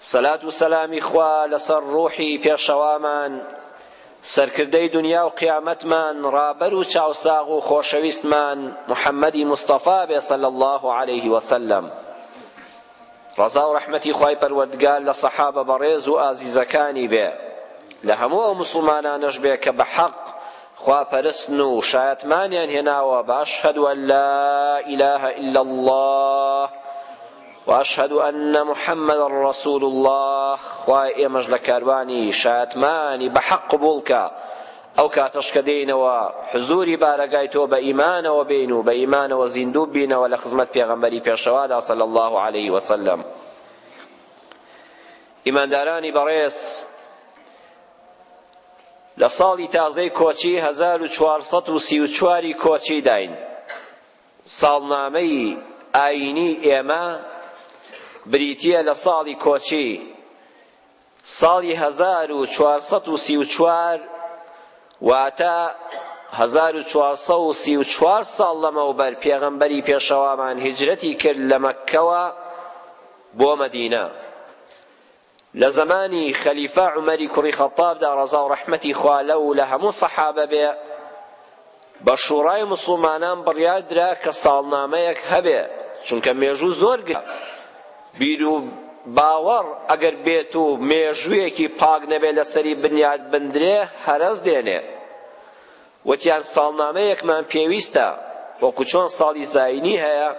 سەلات و سەلامی خوا لەسەر ڕوحی پێشەوامان سەرکردەی دنیا و قیامەتمان ڕابەر و چاوساغ و خۆشەویستمان محەممەدی مستەفا بێ صلی الله علیه وسلم ڕەزا و ڕەحمەتی خوای پەروەردگار لە سەحابە بەڕێز و ئازیزەکانی بێ لە هەموو ئەو مسلمانانەش بێ کە بە حەق خوا پەرستن و شایەتمانیان هێناوە بە ئەشهەدو ئەن لا ئیلاهە ئیلا اللە واشهد ان محمدا رسول اللە خوایە ئێمەش لە کاروانی شایەتمانی بە حەق قبوڵ کە ئەو کاتەش کە دێینەوە حزوری بارەگای تۆ بە ئیمانەوە بێین و بە ئیمانەوە زیندوو بینەوە لە خزمەت پێغەمبەری پێشەوادا صلی الله علیه وسلم ئیماندارانی بەڕێز لە ساڵی تازەی کۆچی 1434 کۆچی داین ساڵنامەی ئایینیی ئێمە بریتییە لە ساڵی کۆچی، ساڵی هەزار و چوار سەد و سی و چوار، واتە هەزار و چوار سەد و سی و چوار ساڵ لەمەوبەر پێغەمبەری پێشەوامان هیجرەتی کرد لە مەککەوە بۆ مەدینە. لە زەمانی خەلیفە عومەری کوڕی خەتابدا ڕەزا و ڕەحمەتی خوا لەو و لە هەموو سەحابە بێ بە شوڕای موسڵمانان بڕیار درا کە ساڵنامەیەک هەبێ چونکە مێژوو زۆر گرە بیر و باوەڕ ئەگەر بێت و مێژوویەکی پاک نەبێ لەسەری بنیات بندرێ هەرەس دێنێ وتیان ساڵنامەیەکمان پێویستە وەکو چۆن ساڵی زاینی هەیە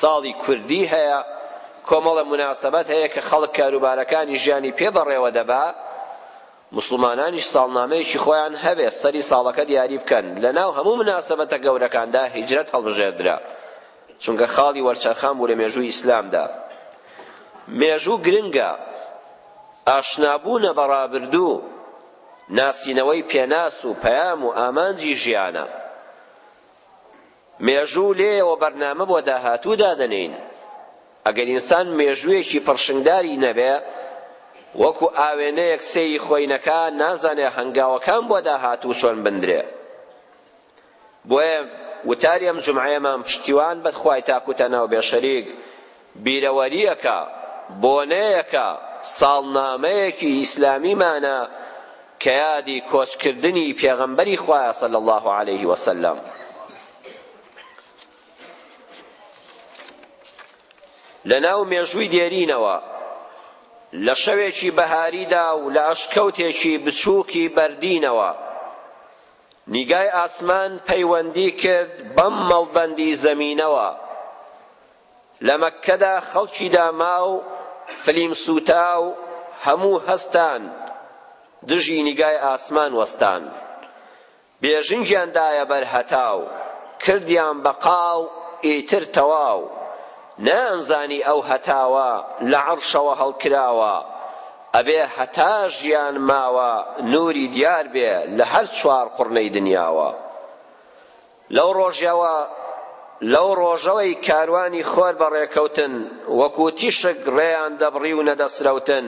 ساڵی کوردی هەیە کۆمەڵە موناسەبەت هەیە کە خەڵک کاروبارەکانی ژیانی پێ بەڕێوە دەبا مسڵمانانیش ساڵنامەیەکی خۆیان هەبێ سەری ساڵەکە دیاری بکەن لەناو هەموو مناسەبەتە گەورەکاندا هیجرەت هەڵبژێردرا چونکە خاڵی وەرچەرخان بوو لە مێژووی ئیسلامدا مێژوو گرنگە ئاشنابوونە بەڕابردوو ناسینەوەی پێناس و پەیام و ئامانجی ژیانە. مێژوو لێیەوە بەرنامە بۆ داهاتوو دادەنێین. ئەگەر ئینسان مێژوویەکی پڕشنگداری نەبێ، وەکو ئاوێنەیەک سەیری خۆی نەکا، نازانێ هەنگاوەکان بۆ داهاتوو چۆن بندرێ. بۆیە وتاری ئەم جومعەیەمان پشتیوان بە خوای تاک و تەناو بێ شەریک بیرەوەرییەکە، بۆنەیەکە، ساڵنامەیەکی ئیسلامیمانە کە یادی کۆچکردنی پێغەمبەری خوایە صلی اللە علیه وسلم. لەناو مێژووی دێرینەوە لە شەوێکی بەهاریدا و لە ئەشکەوتێکی بچووکی بەردینەوە نیگای ئاسمان پەیوەندی کرد بەم مەڵبەندی زەمینەوە لە مەککەدا خەڵکی داماو فلیم سووتاو هەموو هەستان دژی نیگای ئاسمان وەستان بێژنگیان دایە بەر هەتاو کردیان بە قاو ئیتر تەواو نەیانزانی ئەو هەتاوە لە عەڕشەوە هەڵکراوە ئەبێ هەتا ژیان ماوە نوری دیار بێ لە هەر چوار قوڕنەی دنیاوە لەو ڕۆژەوە لەو ڕۆژەوەی کاروانی خۆر بە ڕێکەوتن وەکوو تیشک ڕێیان دەبڕی و نەدەسرەوتن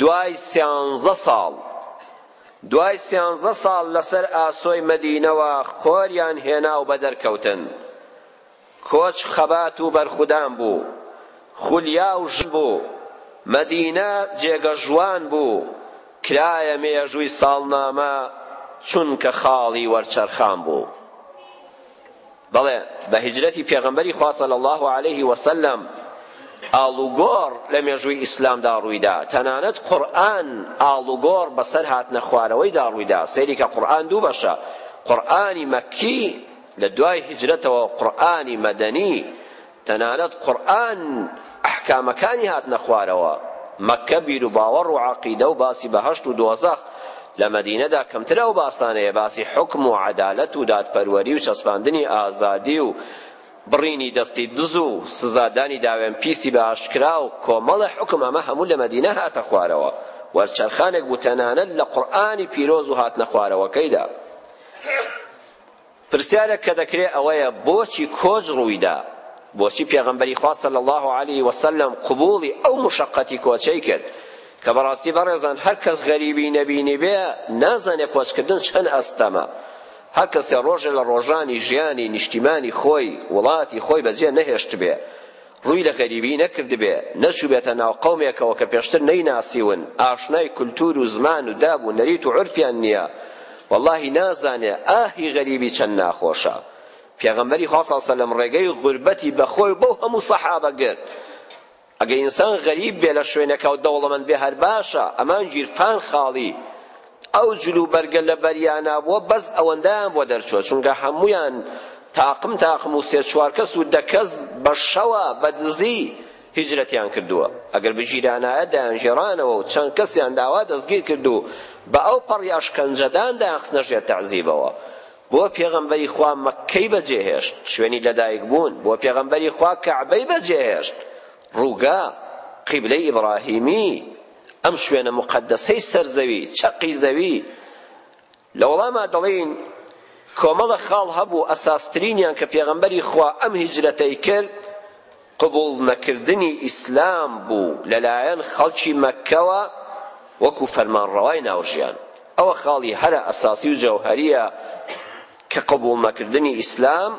دوای سیانزە ساڵ دوای سیانزە ساڵ لەسەر ئاسۆی مەدینەوە خۆریان هێنا و بەدەر کەوتن کۆچ خەبات و بەرخودان بوو، خولیا و ژن بوو، مەدینە جێگە ژوان بوو، کرایە مێژووی ساڵنامە چونکە خاڵی وەرچەرخان بوو. بەڵێ بە هیجرەتی پێغەمبەری خوا صلی اللە علیه وسلم ئاڵوگۆڕ لە مێژووی ئیسلامدا ڕوویدا، تەنانەت قورئان ئاڵوگۆڕ بەسەر هاتنە خوارەوەیدا ڕوویدا، سەیری کە قورئان دوو بەشە، قورئانی مەکی لە دوای هیجرەتەوە قورئانی مەدەنی تەنانەت قورئان ئەحکامەکانی هاتنە خوارەوە مەککە بیر و باوەڕ و عەقیدە و باسی بەهەشت و دۆزەخ لە مەدینەدا کەمتر ئەو باسانەیە باسی حکم و عەدالەت و دادپەروەری و چەسپاندنی ئازادی و بڕینی دەستی دز و سزادانی داوێن پیسی بە ئاشکرا و کۆمەڵە حکم ئەمە هەموو لە مەدینە هاتە خوارەوە وەرچەرخانێک بوو تەنانەت لە قورئانی پیرۆز و هاتنە خوارەوەکەیدا پرسیارێک کە دەکرێ ئەوەیە بۆچی کۆچ ڕوویدا؟ بۆچی پێغەمبەری خوا صلی اللە علیە وسلم قبوڵی ئەو مشەقەتی کۆچەی کرد؟ کە بەڕاستی بەڕێزان هەر کەس غەریبی نەبینیبێ نازانێ کۆچکردن چەند ئەستەمە. هەر کەسێ ڕۆژێ لە ڕۆژانی ژیانی نیشتیمانی خۆی، وڵاتی خۆی بەجێ نەهێشتبێ، ڕووی لە غەریبی نەکردبێ، نەچووبێتە ناو قەومێکەوە کە پێشتر نەیناسیون، ئاشنای کولتوور و زمان و داب و نەریت و عورفیان نییە، وەڵاهی نازانێ ئاهی غەریبی چەند ناخۆشە. پێغەمبەری خوا صلی سەلەم ڕێگەی غوربەتی بە خۆی و بەو هەموو سەحابە گرت. ئەگەر ئینسان غەریب بێ لە شوێنێکا و دەوڵەمەند بێ هەر باشە، ئەمان گیرفان خاڵی ئەو جلوبەرگە لەبەریا نابووە بەس ئەوەندەیان بۆ دەرچووە چونکە هەموویان تاقم تاقم و سێ چوار کەس و دە کەس بە شەوە بە دزی هیجرەتیان کردووە ئەگەر بگیرانایە دەیانگێڕانەوە و چەند کەسیان داوا دەستگیر کرد و بە ئەو پەڕی ئەشکەنجەدان دەیانخستنە ژێر تەعزیبەوە بۆ پێغەمبەری خوا مەککەی بەجێهێشت شوێنی لەدایک بوون بۆ پێغەمبەری خوا کەعبەی بەجێهێشت ڕووگە قیبلەی ئیبراهیمی ئەم شوێنە موقەدەسەی سەر زەوی، چەقی زەوی، لە وەڵاما دەڵێین، کۆمەڵە خاڵ هەبوو ئەساسترینیان کە پێغەمبەری خوا ئەم هیجرەتەی کرد قبوڵ نەکردنی ئیسلام بوو لە لایەن خەڵکی مەککەوە وەکو فەرمانڕەوای ناو ژیان ئەوە خاڵی هەرە ئەساسی و جەوهەریە کە قبوڵ نەکردنی ئیسلام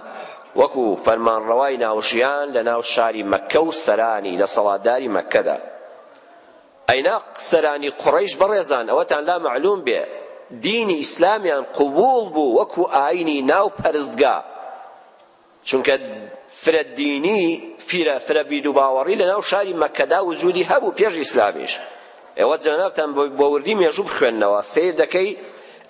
وەکو فەرمانڕەوای ناو ژیان لە ناو شاری مەککە و سەرانی دەسەڵاتداری مەککەدا ئەیناق سەرانی قوڕەیش بەڕێزان ئەوەتان لا مەعلوم بێ دینی ئیسلامیان قبوڵ بوو وەکو ئاینی ناو پەرستگا چونکە فرە دینی فرە فرە بیر و باوەڕی لە ناو شاری مەکەدا وجودی هەبوو پێش ئیسلامیش ئێوە جەنابتان بۆ وردی مێژوو بخوێنەوە سیر دەکەی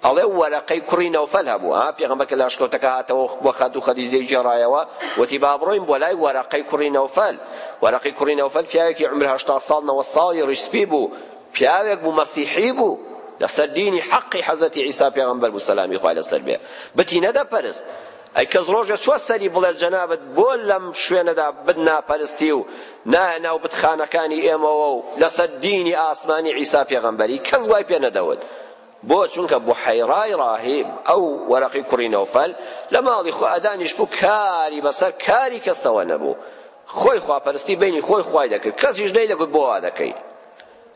ئەڵێ وەرەقەی کوڕی نەوفەل هەبوو ها، پێغەمبەر کە لاشکەوتەکە هاتەوە و خاتوو خەدیجەی گێڕایەوە، وتی با بڕۆین بۆ لای وەرەقەی کوڕی نەوفەل، وەرەقەی کوڕی نەوفەل پیاوێکی عومر هەشتا ساڵ نەوەد ساڵی ڕیش سپی بوو، پیاوێک بوو مەسیحی بوو، لەسەر دینی حەقی حەزرەتی عیسا پێغەمبەر بوو سەلامی خوای لەسەر بێ، بتی نەدەپەرست، ئەی کەس ڕۆژێ چووە سەری بڵێ جەنابت بۆ لەم شوێنەدا بت ناپەرستی و نایە ناو بتخانەکانی ئێمەوە و لەسەر دینی ئاسمانی عیسا پێغەمبەری، کەس وای پێ نەدەوت. بۆ؟ چونکە بوحەیرای ڕاهیب، ئەو وەرەقی کوڕی نەوفەل، لە ماڵی خۆ دانیشتبوو، کاری بەسەر کاری کەسەوە نەبوو، خۆی خواپەرستی بەینی خۆی خوای دەکرد، کەسیش نەیدەگوت بۆ وا دەکەیت؟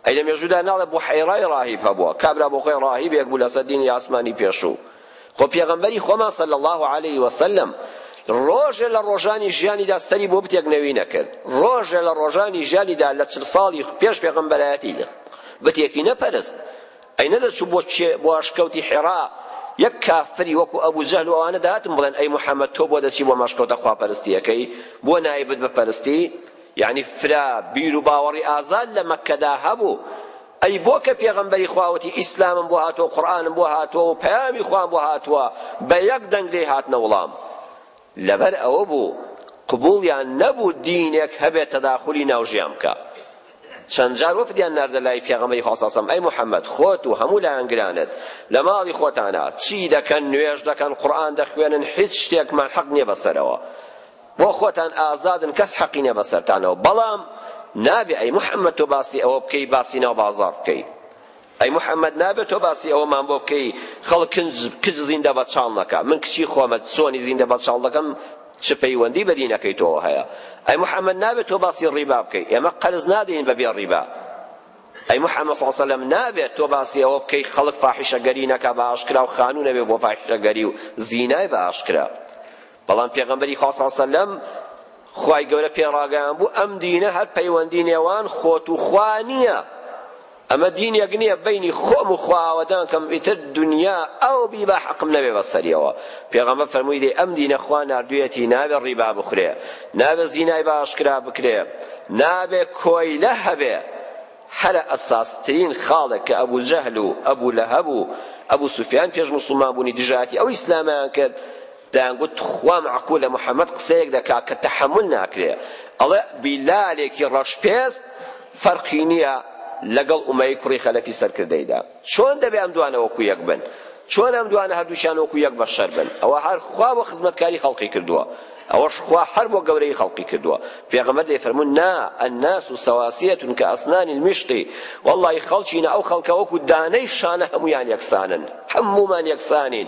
ئەی لە مێژوودا ناڵێ بوحەیرای ڕاهیب هەبووە، کابرا بۆ خۆی ڕاهیبێک بوو لەسەر دینی ئاسمانی پێشوو، خۆ پێغەمبەری خۆمان صلی اللە علیە وسلم ڕۆژێ لە ڕۆژانی ژیانیدا سەری بۆ بتێک نەوی نەکرد، ڕۆژێ لە ڕۆژانی ژیانیدا لە چل ساڵی پێش پێغەمبەرایەتیدا بتێکی نەپەرست، ئەی نەدەچوو بۆ کێ بۆ ئەشکەوتی حیڕا یەک کافری وەکو ئەبو جەهل و ئەوانە دەهاتن بڵێن ئەی محمد تۆ بۆ دەچی بۆ مەشکەوتە خواپەرستیەکەی بۆ نایی بت بپەرستی یعنی فرە بیر و باوەڕی ئازاد لە مەککەدا هەبوو ئەی بۆ کە پێغەمبەری خواوەتی ئیسلامم بۆ هاتووە قورئانم بۆ هاتووە و پەیامی خوام بۆ هاتووە بە یەک دەنگ لێی هاتنە وڵام لەبەر ئەوە بوو قبوڵیان نەبوو دینێک هەبێت تەداخولی ناو ژیان بکا چەند جار وەفدیان ناردە لای پێغەمبەری خوا صلی الله علیه و سلم ئەی محمد خۆت و هەموو لایەنگرانت لە ماڵی خۆتانە چی دەکەن نوێژ دەکەن قورئان دەخوێنن هیچ شتێکمان حەق نییە بەسەرەوە بۆ خۆتان ئازادن کەس حەقی نییە بەسەرتانەوە بەڵام نابێ ئەی محمد تۆ باسی ئەوە بکەی باسی ناو بازاڕ بکەی ئەی محمد نابێ تۆ باسی ئەوەمان بۆ بکەی خەڵک کنج کچ زیندە بەچاڵ نەکا من کچی خۆمە چۆنی زیندە بەچاڵ دەکەم چ پەیوەندی بە دینەکەی تۆوە هەیە ئەی محمد نابێ تۆ باسی ڕیبا بکەی ئێمە قەرز نادەین بە بێ ڕیبا ئەی محمد صلی الله علیه وسلم نابێت تۆ باسی ئەوە بکەی خەڵک فاحیشەگەری نەکا بە ئاشکرا و خانوو نەبێ بۆ فاحیشەگەری و زینای بە ئاشکرا بەڵام پێغەمبەری خوا صلی اللە علیە و سەلەم خوای گەورە پێ ڕاگەیانبوو ئەم دینە هەر پەیوەندی نێوان خۆت و خوا نییە ئەمە دینێک نییە بینی خۆم و خوا ئاوەدان کەم ئیتر دنیا ئەو بیبا حەقم نەبێ بەسەریەوە پێغەمبەر فەرمووی دەی ئەم دینە خوا ناردوویەتی نابێ ڕیبا بخورێ نابێ زینای بە ئاشکرا بکرێ نابێ کۆیلە هەبێ هەرە ئەساسترین خاڵێک کە ئەبوو جەهل و ئەبوو لەهەب و ئەبوو سوفیان پێش موسڵمان بوونی دژایەتی ئەو ئیسلامیان کرد دەیانگوت تخوا مەعقولە محمد قسەیەک دەکات کە تەحەمول ناکرێ ئەڵێ بیلالێکی ڕەش پێست فەرقی نیە لەگەڵ ئومەی کوڕی خەلەفی سەرکردەیدا چۆن دەبێ ئەم دوانە وەکو یەک بن چۆن ئەم دوانە هەردووکیان وەکو یەک بەشەر بن ئەوە هەر خوا بۆ خزمەتکاری خەڵقی کردووە ئەوەش خوا هەر بۆ گەورەی خەڵقی کردووە پێغەمبەر دەیفەرموون نا الناس سواسیە کە ئەسنان المشقی والله خەڵکینە ئەو خەڵکە وەکو دانەی شانە هەمویان یەکسانن هەمومان یەکسانین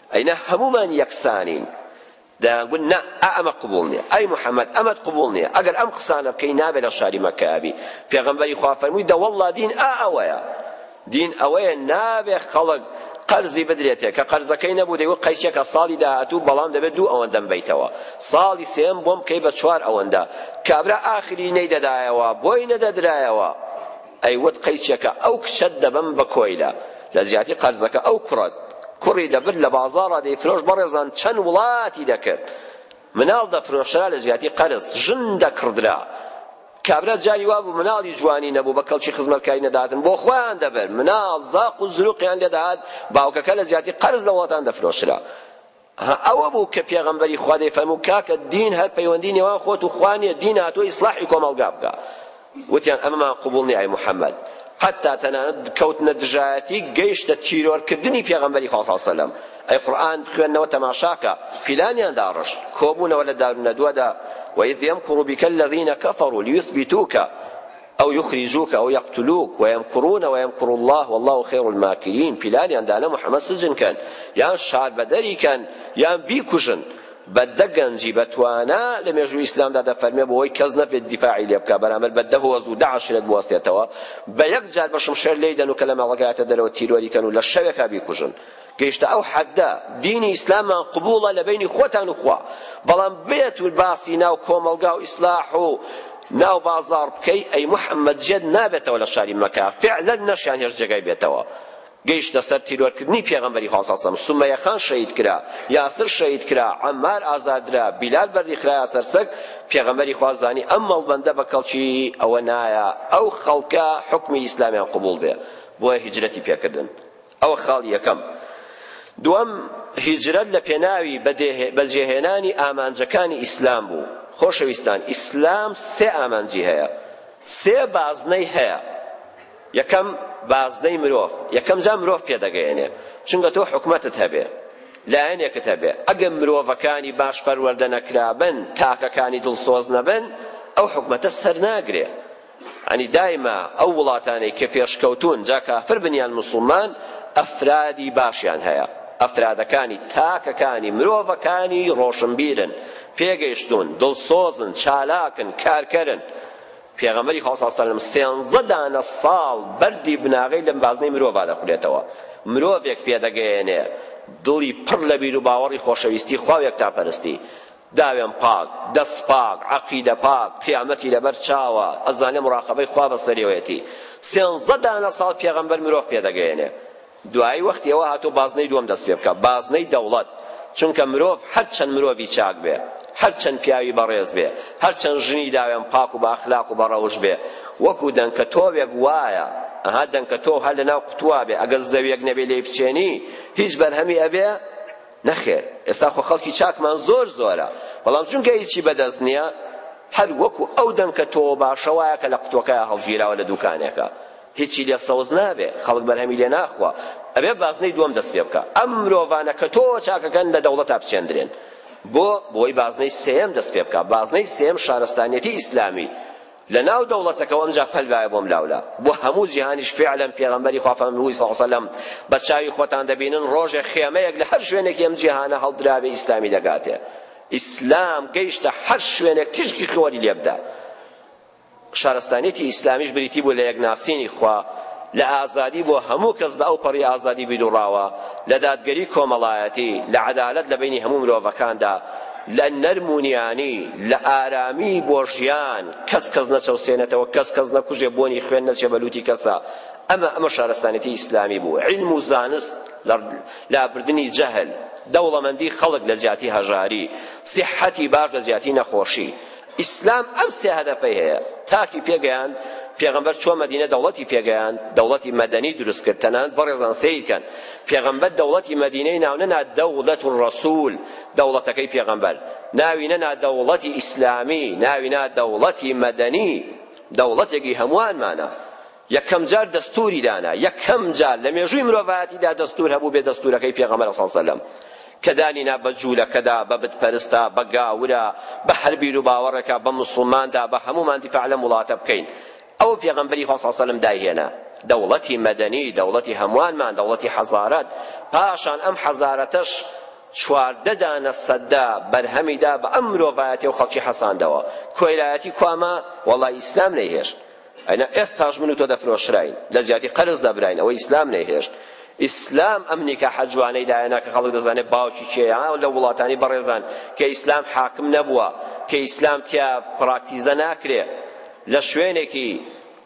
ئەی نا هەموومان یەکسانین. دەیانگوت نا ئا ئەمە قبوڵ نییە. ئەی محەمەد ئەمەت قبوڵ نییە، ئەگەر ئەم قسانە بکەی نابێ لە شاری مەککە ئەبی. پێغەمبەری خوا فەرمووی دە وەڵڵا دین ئا ئەوەیە. دین ئەوەیە نابێ خەڵک قەرزی بدرێتێ، کە قەرزەکەی نەبوو دەیوت قەیسێکە ساڵی داهاتوو بەڵام دەبێ دوو ئەوەندەم بەیتەوە. ساڵی سێیەم بۆم بکەی بە چوار ئەوەندە. کابرا ئاخری نەیدەدایەوە، بۆی نەدەدرایەوە. ئەی وت قەیچەکە ئەو کچەت دەبەم بە کۆیلە لە جیاتی قەرزەکە ئەو کوڕەت کوڕی دەبرد لە بازاڕا دەیفرۆشت بەڕێزان چەند وڵاتی دەکرد مناڵ دەفرۆشرا لە جیاتی قەرز ژن دەکڕدرا کابرا جاری وابوو مناڵی جوانی نەبوو بە کەڵکی خزمەتکاری نەداتن بۆ خۆیان دەبر مناڵ زاق و زروقیان لێدەهات باوکەکە لە جیاتی قەرز لە وڵاتان دەفرۆشرا ئەها ئەوە بوو کە پێغەمبەری خوا دەیفەرموو کاکە دین هەر پەیوەندی نێوان خۆت و خوا نیە دین هاتووە ئیسلاحی کۆمەڵگا بکا وتیان ئەمەمان قبوڵ نیە ئەی محەمەد حتا تەنانەت کەوتنە دژایەتی گەیشتە تیرۆر کردنی پێغەمبەری خوا صلی اللە علیه و سلم ئەی قورئان بخوێنەوە تەماشاکە پیلانیان داڕشت کۆبوونەوە لە دارونەدوەدا وإذ يمكر بك الذين كفروا ليثبتوك او یخرجوک او یقتلوک ویمکرون ویمکر اللە واللە خیر الماکرین پیلانیان دانە محمد سجن کەن یان شاربەدەری کەن یان بیکوژن بە دە گەنجی بەتوانا لە مێژووی ئیسلامدا دەفەرمێ بۆی کەس نەبێت دیفاعی لێ بکا بەرامبەر بە دە هۆز و دە عەشیرەت بوەستێتەوە بە یەک جار بە شمشێر لێی دەن و کە لە ماڵەکەی هاتە دەرەوە تیرۆری کەن و لە شەوێکا بیکوژن گەیشتە ئەو حەدە دینی ئیسلاممان قبوڵە لە بەینی خۆتان و خوا بەڵام بێت و باسی ناو کۆمەڵگا و ئیسلاح و ناو بازاڕ بکەی ئەی محمد جێت نابێتەوە لە شاری مەکە فعلەن نەشیان هێشت جێگای بێتەوە گەیشتە سەر تیرۆرکردنی پێغەمبەری خوا صلی الله سومەیە خان شەهید کرا یاسر شەهید کرا عەمار ئازادرا بیلال بەردی خرایا سەرسەگ پێغەمبەری خوا زانی ئەم مەڵبەندە بە کەڵکی ئەوە نایە ئەو خەڵکە حکمی ئیسلامیان قبول بێ بۆیە هجرەتی پێکردن ئەوە خاڵی یەکەم. دووەم، هیجرەت لە پێناوی بەجێهێنانی ئامانجەکانی ئیسلام بوو. خۆشەویستان ئیسلام سێ ئامانجی هەیە، سێ بازنەی هەیە. یەکەم، بازنەی مرۆڤ. یەکەم جار مرۆڤ پێدەگەیەنێ. چونکە تۆ حکومەتت هەبێ، لایەنێکت هەبێ. ئەگەر مرۆڤەکانی باش پەروەردە نەکرابن، تاکەکانی دڵسۆز نەبن، ئەو حکومەتە سەرناگرێ. یانی دایمە ئەو وڵاتانەی کە پێشکەوتوون جا کافر بن یان موسڵمان ئەفرادی باشیان هەیە ئەفرادەکانی تاکەکانی مرۆڤەکانی ڕۆشنبیرن پێگەیشتوون دڵسۆزن چالاکن کارکەرن پێغەمبەری خوا صلی الله علیه و سلم سێنزە دانە ساڵ بەردی بناغەی لەم بازنەی مرۆڤا دەخولێتەوە مرۆڤێک پێدەگەیەنێ دڵی پڕ لە بیر و باوەڕی خۆشەویستی خوا و یەکتاپەرستی داوێن پاک، دەست پاک، عەقیدە پاک، قیامەتی لەبەر چاوە، ئەزانێ مڕاقەبەی خوا بەسەریەوەیەتی، سێنزە دانە ساڵ پێغەمبەر مرۆڤ پێدەگەیەنێ، دوایی وەختی ئەوە هاتووە بازنەی دووەم دەست پێ بکا، بازنەی دەوڵەت، چونکە مرۆڤ هەرچەند مرۆڤی چاک بێ، هەرچەند پیاوی بەڕێز بێ، هەرچەند ژنی داوێن پاک و بە ئەخلاق و بە ڕەوشت بێ، وەکوو دەنکە تۆوێک وایە، ئەها دەنکە تۆو هەر لەناو قوتووابێ، ئەگەر زەویەک نەبێ لێی بچێنی، هیچ بەرهەمی ئەبێ؟ نەخێر ئێستا خۆ خەڵکی چاکمان زۆر زۆرە بەڵام چونکە هیچی بەدەست نییە هەر وەکو ئەو دەنکە تۆوە باشە وایە کە لە قوتوەکەیا هەڵگیراوە لە دوکانێکە هیچی لێ سەوز نابێ خەڵک بەرهەمی لێ ناخوا ئەبێ بازنەی دووەم دەست پێ بکە ئەم مرۆڤانە کە تۆ چاکەکەن لە دەوڵەتا بچێندرێن بۆ بۆی بازنەی سێم دەست پێ بکە بازنەی سێم شارستانیەتی ئیسلامی لە ناو دەوڵەتەکە و ئەمجا پەل بایە بۆم لاولا بۆ هەموو جیهانیش فیعلەن پێغەمبەری خوا فەرمووی صلی اللە علیە وسلم بە چاوی خۆتان دەبینن ڕۆژێ خێمەیەک لە هەر شوێنێکی ئەم جیهانە هەڵدرابێ ئیسلامی دەگاتێ ئیسلام گەیشتە هەر شوێنێک تیشکی خۆری لێبدا شارستانیەتی ئیسلامیش بریتی بوو لە یەکناسینی خوا لە ئازادی بۆ هەموو کەس بە ئەو پەڕی ئازادی بیدوڕاوە لە دادگەری کۆمەڵایەتی لە عەدالەت لە بینی هەموو مرۆڤەکاندا لە نەرم و نیانی، لە ئارامی بۆ ژیان، کەس کەس نەچەوسێنێتەوە، کەس کەس نەکوژێ، بۆنی خوێن نەچێ بە لووتی کەسا. ئەمە ئەمە شارستانێتی ئیسلامی بوو. عیلم و زانست لە لابردنی جەهل، دەوڵەمەندی خەڵک لە جیاتی هەژاری، سیححەتی باش لە جیاتی نەخۆشی. ئیسلام ئەم سێ هەدەفەی هەیە، تاکی پێگەیاند، پێغەمبەر چووە مەدینە دەوڵەتی پێگەیاند، دەوڵەتی مەدەنی دروست کرد، تەنانەت بەڕێزان سەیر کەن، پێغەمبەر دەوڵەتی مەدینەی ناو نەنا دەولەت الرسول، دەوڵەتەکەی پێغەمبەر، ناوی نەنا دەوڵەتی ئیسلامی، ناوی نا دەوڵەتی مەدەنی، دەوڵەتێکی هەمووانمانە. یەکەم جار دەستوری دانا یەکەم جار لە مێژووی مرۆڤایەتیدا دەستور هەبوو بێ دەستورەکەی پێغەمبەر صلی سەلەم کە دانینا بە جوولەکەدا بە بتپەرستە بە گاورە بە هەر بیر و باوەڕێکە بە موسڵماندا بە هەمومان دیفاع لەم وڵاتە بکەین ئەو پێغەمبەری خوا صلی سەلەم دایهێنا دەوڵەتی مەدەنی دەوڵەتی هەموانمان دەوڵەتی حەزارەت پاشان ئەم حەزارەتەش چواردە دانە سەدە بەرهەمیدا بە ئەم مرۆڤایەتی و خەڵکی حەساندەوە کۆیلایەتی کوامە وەڵای ئیسلام نەیهێشت ئەنا ئێستاش من و تۆ دەفرۆشراین لە جیاتی قەرز دەبراین ئەوە ئیسلام نەیهێشت ئیسلام ئەم نیکاحە جوانەی دایەنا کە خەڵک دەزانێت باوکی کێیە لە وڵاتانی بەڕێزان کە ئیسلام حاکم نەبووە کە ئیسلام تیا پراکتیزە ناکرێ لە شوێنێکی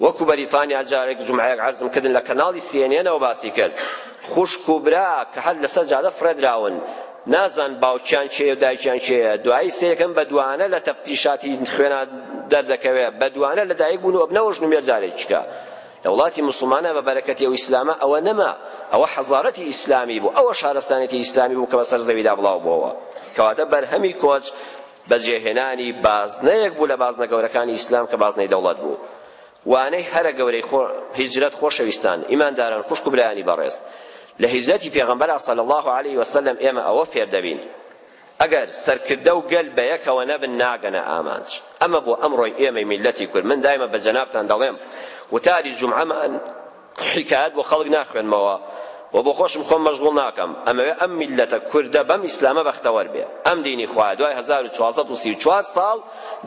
وەکو بەریتانیا جارێک جمعەیەک عەرزم کردن لە کەناڵی سیێنێنەوە باسی کرد خوشک و برا کە هەر لەسەر جادە فڕێدراون نازان باوکیان کێیە و دایکیان کێیە دوایی سێ یەکەم بەدوانە لە تەفتیشاتی خوێنا دەردەکەوێ بەدوانە لە دایک بوون و ئەبنەوەش نوێ جارێکیکە لە وڵاتی مسلمانە بە بەرەکەتی ئەو ئیسلامە ئەوە نەما ئەوە حەزارەتی ئیسلامی بوو ئەوە شارستانێتی ئیسلامی بوو کە بەسەر زەویدا بڵاو بووەوە کەواتە بەرهەمی کۆچ بەجێهێنانی بازنەیەک بوو لە بازنە گەورەکانی ئیسلام کە بازنەی دەوڵەت بوو وانەی هەرە گەورەی خۆ هیجرەت خۆشەویستان ئیمانداران خوشک و برایانی بەڕێز لە هیجرەتی پێغەمبەر صلی الله علیه و سلم ئێمە ئەوە فێر دەبین ئەگەر سەرکردە و گەل بە یەکەوە نەبن ناگەنە ئامانج ئەمە بۆ ئەمڕۆی ئێمەی میلەتی کورد من دایمە بە جەنابتان دەڵێم وتاری جومعەمان حیکایەت بۆ خەڵک ناخوێنمەوە و بۆ خۆشم خۆم مەشغوڵ ناکەم ئەمەوێ ئەم میللەتە کوردە بەم ئیسلامە بەختەوەر بێ ئەم دینی خوایە دوای هەزار و چوار سەد و سی و چوار ساڵ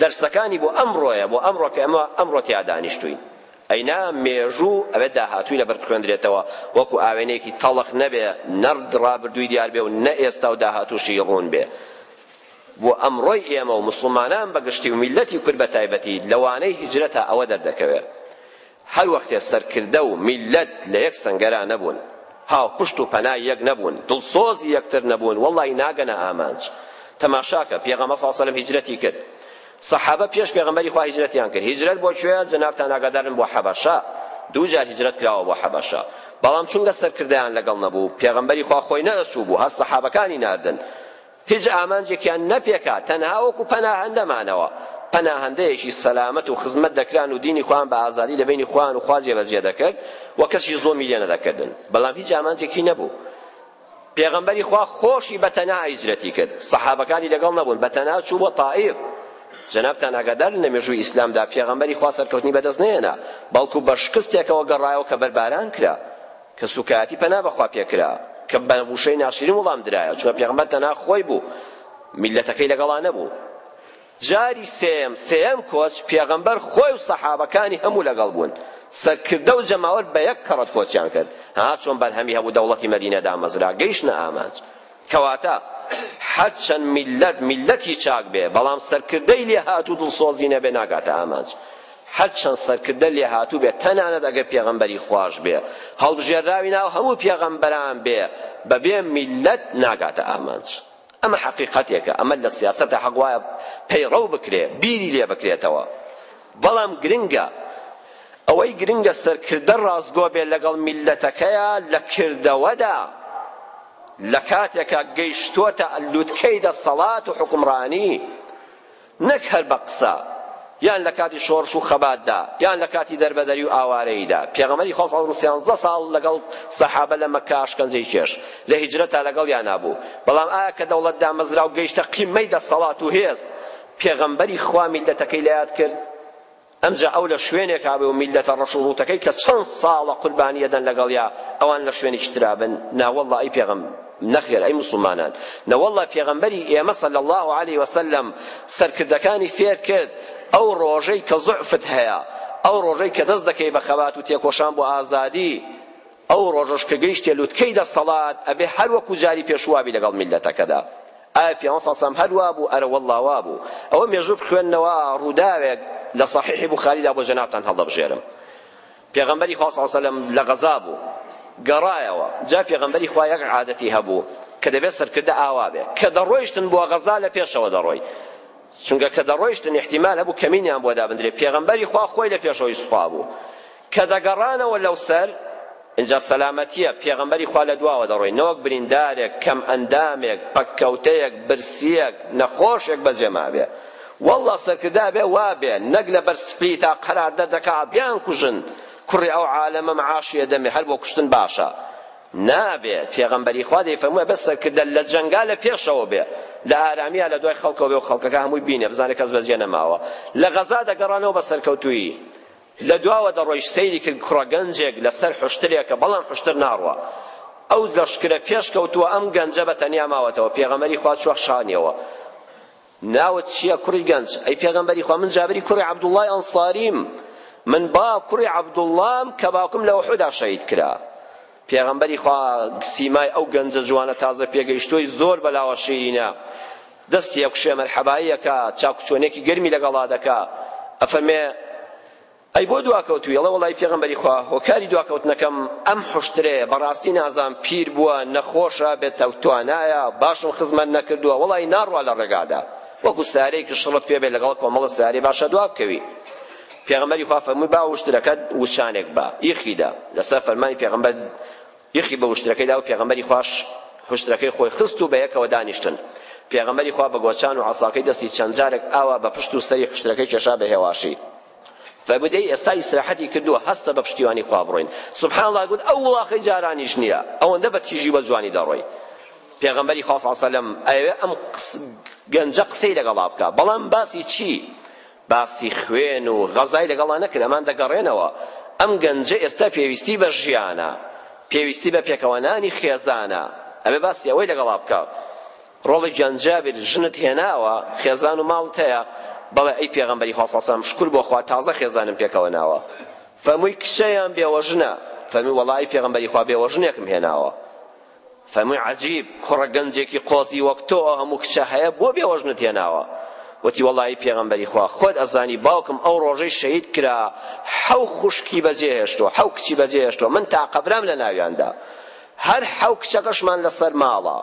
دەرسەکانی بۆ ئەمڕۆیە بۆ ئەمڕۆ کە ئێمە ئەمڕۆ تیا دانیشتووین ئەینا مێژوو ئەوێ داهاتووی لەبەر بخوێندرێتەوە وەکو ئاوێنەیەکی تەڵخ نەبێ نەڕد ڕابردووی دیار بێ و نە ئێستا و داهاتووشی ڕوون بێ بۆ ئەمڕۆی ئێمە و مسلمانان بەگشتی و میلەتی کورد بە تایبەتی لەوانەی هیجرەتە ئەوە دەردەکەوێت هەر وەختێ سەرکردە و میللەت لە یەک سەنگەرا نەبوون، هاوپشت و پەنای یەک نەبوون، دڵسۆزی یەکتر نەبوون، وەڵڵای ناگەنە ئامانج. تەماشاکە، پێغەمبەر صلی اللە علیە و سلم هیجرەتی کرد، صەحابە پێش پێغەمبەری خوا هیجرەتیان کرد، هیجرەت بۆ کوێ؟ جەنابتان ئاگادارن بۆ حەبەشە، دوو جار هیجرەت کراوە بۆ حەبەشە، بەڵام چونکە سەرکردەیان لەگەڵ نەبوو، پێغەمبەری خوا خۆی نەئەچووبوو، هەر صەحابەکانی ناردن، هیچ ئامانجێکیان نەپێکا تەنها وەکو پەناهەندە مانەوە پەناهەندەیەکی سەلامەت و خزمەت دەکران و دینی خۆیان بە ئازادی لە بینی خۆیان و خوا جێبەجێ دەکرد و کەسی زوڵمی لێ نەدەکردن بەڵام هیچ ئامانجێکی نەبوو پێغەمبەری خوا خۆشی بە تەنها هیجرەتی کرد سەحابەکانی لەگەڵ نەبوون بە تەنها چوو بۆ تائیف جنابتان ئاگادار لە مێژووی ئیسلامدا پێغەمبەری خوا سەرکەوتنی بەدەست نەهێنا بەڵکو بە شکستێکەوە گەڕایەوە کە بەرباران کرا کە سوکایەتی پەنا بە خوا پێکرا کە بە وشەی ناشرین وڵام درایە چونکە پێغەمبەر تەنها خۆی بوو میللەتەکەی لەگەڵا نەبوو جاری سێم سێم کۆچ پێغەمبەر خۆی و سەحابەکانی هەموو لەگەڵ بوون سەرکردە و جەماوەر بە یەک کەڕەت کۆچیان کرد ها چۆن بەرهەمی هەبوو دەوڵەتی مەدینە دامەزرا گەیشتە ئامانج کەواتە هەرچەند میللەت میللەتی چاک بێ بەڵام سەرکردەی لێهات و دڵسۆزی نەبێ ناگاتە ئامانج هەرچەند سەرکردە لێهاتوو بێت تەنانەت ئەگەر پێغەمبەری خواش بێ هەڵبژێرراوی ناو هەموو پێغەمبەران بێ بەبێ میللەت ناگاتە ئامانج ئەمە حەقیقەتێکە ئەمە لە سیاسەتە حەق وایە پەیڕەو بکرێ بیری لێ بکرێتەوە بەڵام گرنگە ئەوەی گرنگە سەرکردە ڕاستگۆ بێت لەگەڵ میللەتەکەیە لە کردەوەدا لە کاتێکا گەیشتووەتە لوتکەی دەسەڵات و حکومڕانی نەک هەر بە قسە، یان لە کاتی شۆڕش و خەباتدا، یان لە کاتی دەربەدەری و ئاوارەییدا. پێغەمبەری خوا، سەڵ، سیانزدە ساڵ لەگەڵ سەحابە لە مەککە ئاشکەنجەی چێشت، لە هیجرەتا لەگەڵیانا بوو، بەڵام ئایا کە دەوڵەت دامەزرا و گەیشتە قیممەی دەسەڵات و هێز، پێغەمبەری خوا میللەتەکەی لە یاد کرد؟ ئەمجا ئەو لە شوێنێکا بێ و میللەتە ڕەش و ڕووتەکەی کە چەند ساڵە قوربانی ئەدەن لەگەڵیا ئەوان لە شوێنێکی ترا بن، ناوەڵڵا ئەی پێغەم، نەخێر ئەی موسڵمانان، نەوەڵڵا پێغەمبەری ئێمە صلی اللە علیە وسلم سەرکردەکانی فێر کرد ئەو ڕۆژەی کە زوعفت هەیە، ئەو ڕۆژەی کە دەست دەکەی بە خەبات و تێکۆشان بۆ ئازادی، ئەو ڕۆژەش کە گەیشتە لوتکەی دەسەڵات ئەبێ هەر وەکو جاری پێشوو وابی لەگەڵ میللەتەکەدا ئایا پیامبەر صلی سەلام هەر وابوو ئەرە واللە وابوو ئەوە مێژوو بخوێنەوە ڕووداوێک لە صحیح بوخاریدا بۆ جەنابتان هەڵدەبژێرم پێغەمبەری خوا صلی سەلام لە غەزا بوو گەڕایەوە جا پێغەمبەری خوا یەک عادەتی هەبوو کە دەبێت سەرکردە ئاوا بێ کە دەڕۆیشتن بۆ غەزا لە پێشەوە دەڕۆی چونکە کە دەڕۆیشتن ئیحتیمال هەبوو کەمینیان بۆ دابندرێ پێغەمبەری خوا خۆی لە پێشەوەی سوپابوو کە دەگەڕانەوە لەو سەر ئینجا سەلامەتیە پێغەمبەری خوا لە دواوە دەڕۆی نەوەک بریندارێک کەم ئەندامێک پەککەوتەیەک برسیەک نەخۆشێک بەجێ مابێ والله سەرکردا بێ وابێ نەک لەبەر سپلی تا قەرار دەردەکا بیان کوژن کوڕی ئەو عالەمە معاشیە دەمێ هەر بۆ کوشتن باشە نابێ، پێغەمبەری خوا دەیفەرمووە ئەبێ سەرکردە لە جەنگا لە پێشەوە بێ، لە ئارامیا لە دوای خەڵکەوە بێ و خەڵکەکە هەمووی بینێ، بزانێ کەس بەجێ نەماوە. لە غەزا دەگەڕانەوە بە سەرکەوتوویی. لە دواوە دەڕۆیشت، سەیری کرد کوڕە گەنجێک لە سەر حوشترێکە، بەڵام حوشتر ناڕوا. ئەو لەشکرە پێش کەوتووە، ئەم گەنجە بە تەنیا ماوەتەوە. پێغەمبەری خوا چووە شانیەوە. ناوت چیە کوڕی گەنج. ئەی پێغەمبەری خوا من جابری کوڕی عەبدوڵڵای ئەنساریم من با کوڕی عەبدوڵڵام کە باوکم لە ئوحودا شەهید کرا پێغەمبەری خوا سیمای ئەو گەنجە جوانە تازە پێگەیشتووەی زۆر بەلاوە شیرینە دەستی ئەکوشێ مەرحەباییەکە چاکوچۆنێکی گەرمی لەگەڵا دەکا ئەفەرمێ ئەی بۆ دواکەوتوی ئەڵێ وەڵای پێغەمبەری خوا هۆکاری دواکەوتنەکەم ئەم حوشترەیە بەڕاستی نازانم پیر بوە نەخۆشە بێ توانایە باشم خزمەت نەکردوە وەڵای ناڕوا لە ڕێگادا وەکو سارەیەک کە شڕت پێ بێ لەگەڵ کۆمەڵە سارەی باشە دوا بکەوی پێغەمبەری خوا فەرمووی با وشترەکەت وچانێک بە یخیدا لەسەر فەرمانی پێغەمبەر یخی بە وشترەکەیدا و پێغەمبەری خواش حوشترەکەی خۆی خست و بە یەکەوە دانیشتن پێغەمبەری خوا بە گۆچان و عەساکەی دەستی چەند جارێک ئاوا بە پشت و سەری حوشترەکەی کێشا بە هێواشی فەرمووی دەی ئێستا ئیسراحەتی کردووە هەستە بە پشتیوانی خوا بڕۆین سبحان اللە گوت ئەو وڵاخەی جارانیش نییە ئەوەندە بە تیژی بە جوانی دەڕۆی پێغەمبەری خوا صلی الله علیه و سلم ئەوێ ئەم گەنجە قسەی لەگەڵا بکە بەڵام باسی چی باسی خوێن و غەزای لەگەڵا نەکرد ئەمان دەگەڕێنەوە ئەم گەنجە ئێستا پێویستی بە ژیانە پێویستی بە پێکەوەنانی خێزانە ئەبێ باسی ئەوەی لەگەڵا بکە ڕۆڵی جان جابر ژنت هێناوە خێزان و ماڵت هەیە بەڵێ ئەی پێغەمبەری خوا صلی اللە علیە و سلم شکور بۆ خوا تازە خێزانم پێکەوە ناوە فەرمووی کچە یان بێوەژنە فەرمووی وەڵا ئەی پێغەمبەری خوا بێوەژنێکم هێناوە فەرمووی عەجیب کوڕە گەنجێکی قۆزی وەک تۆ ئەو هەموو کچە هەیە بۆ بێوەژنت هێناوە وتی وەڵی پێغەمبەری خوا خۆت ئەزانی باوکم ئەو ڕۆژەی شەهید کرا حەو خوشکی بەجێهێشتووە حەو کچی بەجێهێشتووە من تا قەبرام لە ناویاندا هەر حەو کچەکەشمان لەسەر ماڵە.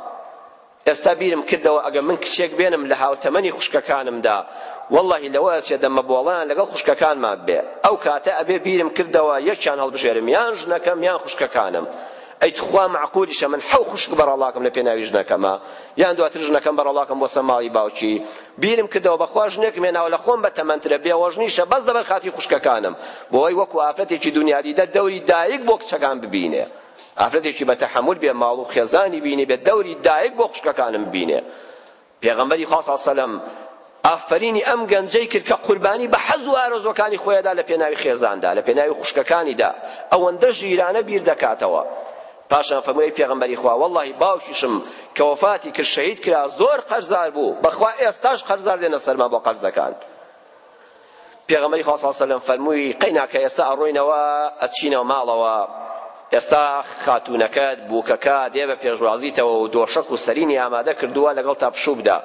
ئێستا بیرم کردەوە ئەگەر من کچێک بێنم لە هاوتەمەنی خوشکەکانمدا وەڵڵەهی لەوە ئەچێ دەمە بۆڵەیان لەگەڵ خوشکەکانما ببێ ئەو کاتە ئەبێ بیرم کردەوە یەکیان هەڵبژێرم یان ژنەکەم یان خوشکەکانم ئەی تخوا مەعقولیشە من حەو خوشک بەڕەڵاکەم لە پێناوی ژنەکەما یان دواتر ژنەکەم بەڕەڵاکەم بۆ سەر ماڵی باوکی بیرم کردەوە بەخوا ژنێکم هێناوە لە خۆم بەتەمەنترە بێوەژنیشە بەس لەبەر خاتری خوشکەکانم بۆی وەکو ئافرەتێکی دونیادیدە دەوری دایک بۆ کچەکان ببینێ ئافرەتێکی بە تەحەمول بێ ماڵ و خێزانی بینیبێ دەوری دایک بۆ خوشکەکانم بینێ پێغەمبەری خوا صلی سەلەم ئافرینی ئەم گەنجەی کرد کە قوربانی بە حەز و ئارەزوەکانی خۆیدا لە پێناوی خێزاندا لە پێناوی خوشکەکانیدا ئەوەندە ژیرانە بیر دەکاتەوە پاشان فەرمووی پێغەمبەری خوا واللهی باوکیشم کە وەفاتی کرد شەهید کرا زۆر قەرزار بوو بەخوا ئێستاش قەرزار دێنە سەرمان بۆ قەرزەکان پێغەمبەری خوا صلی اللە علیە و سلم فەرمووی قەیناکە ئێستا ئەڕۆینەوە ئەچینەوە ماڵەوە ئێستا خاتوونەکەت بووکەکە دێ بە پێشوازیتەوە و دۆشەک و سەرینی ئامادە کردووە لەگەڵ تا پشوو بدا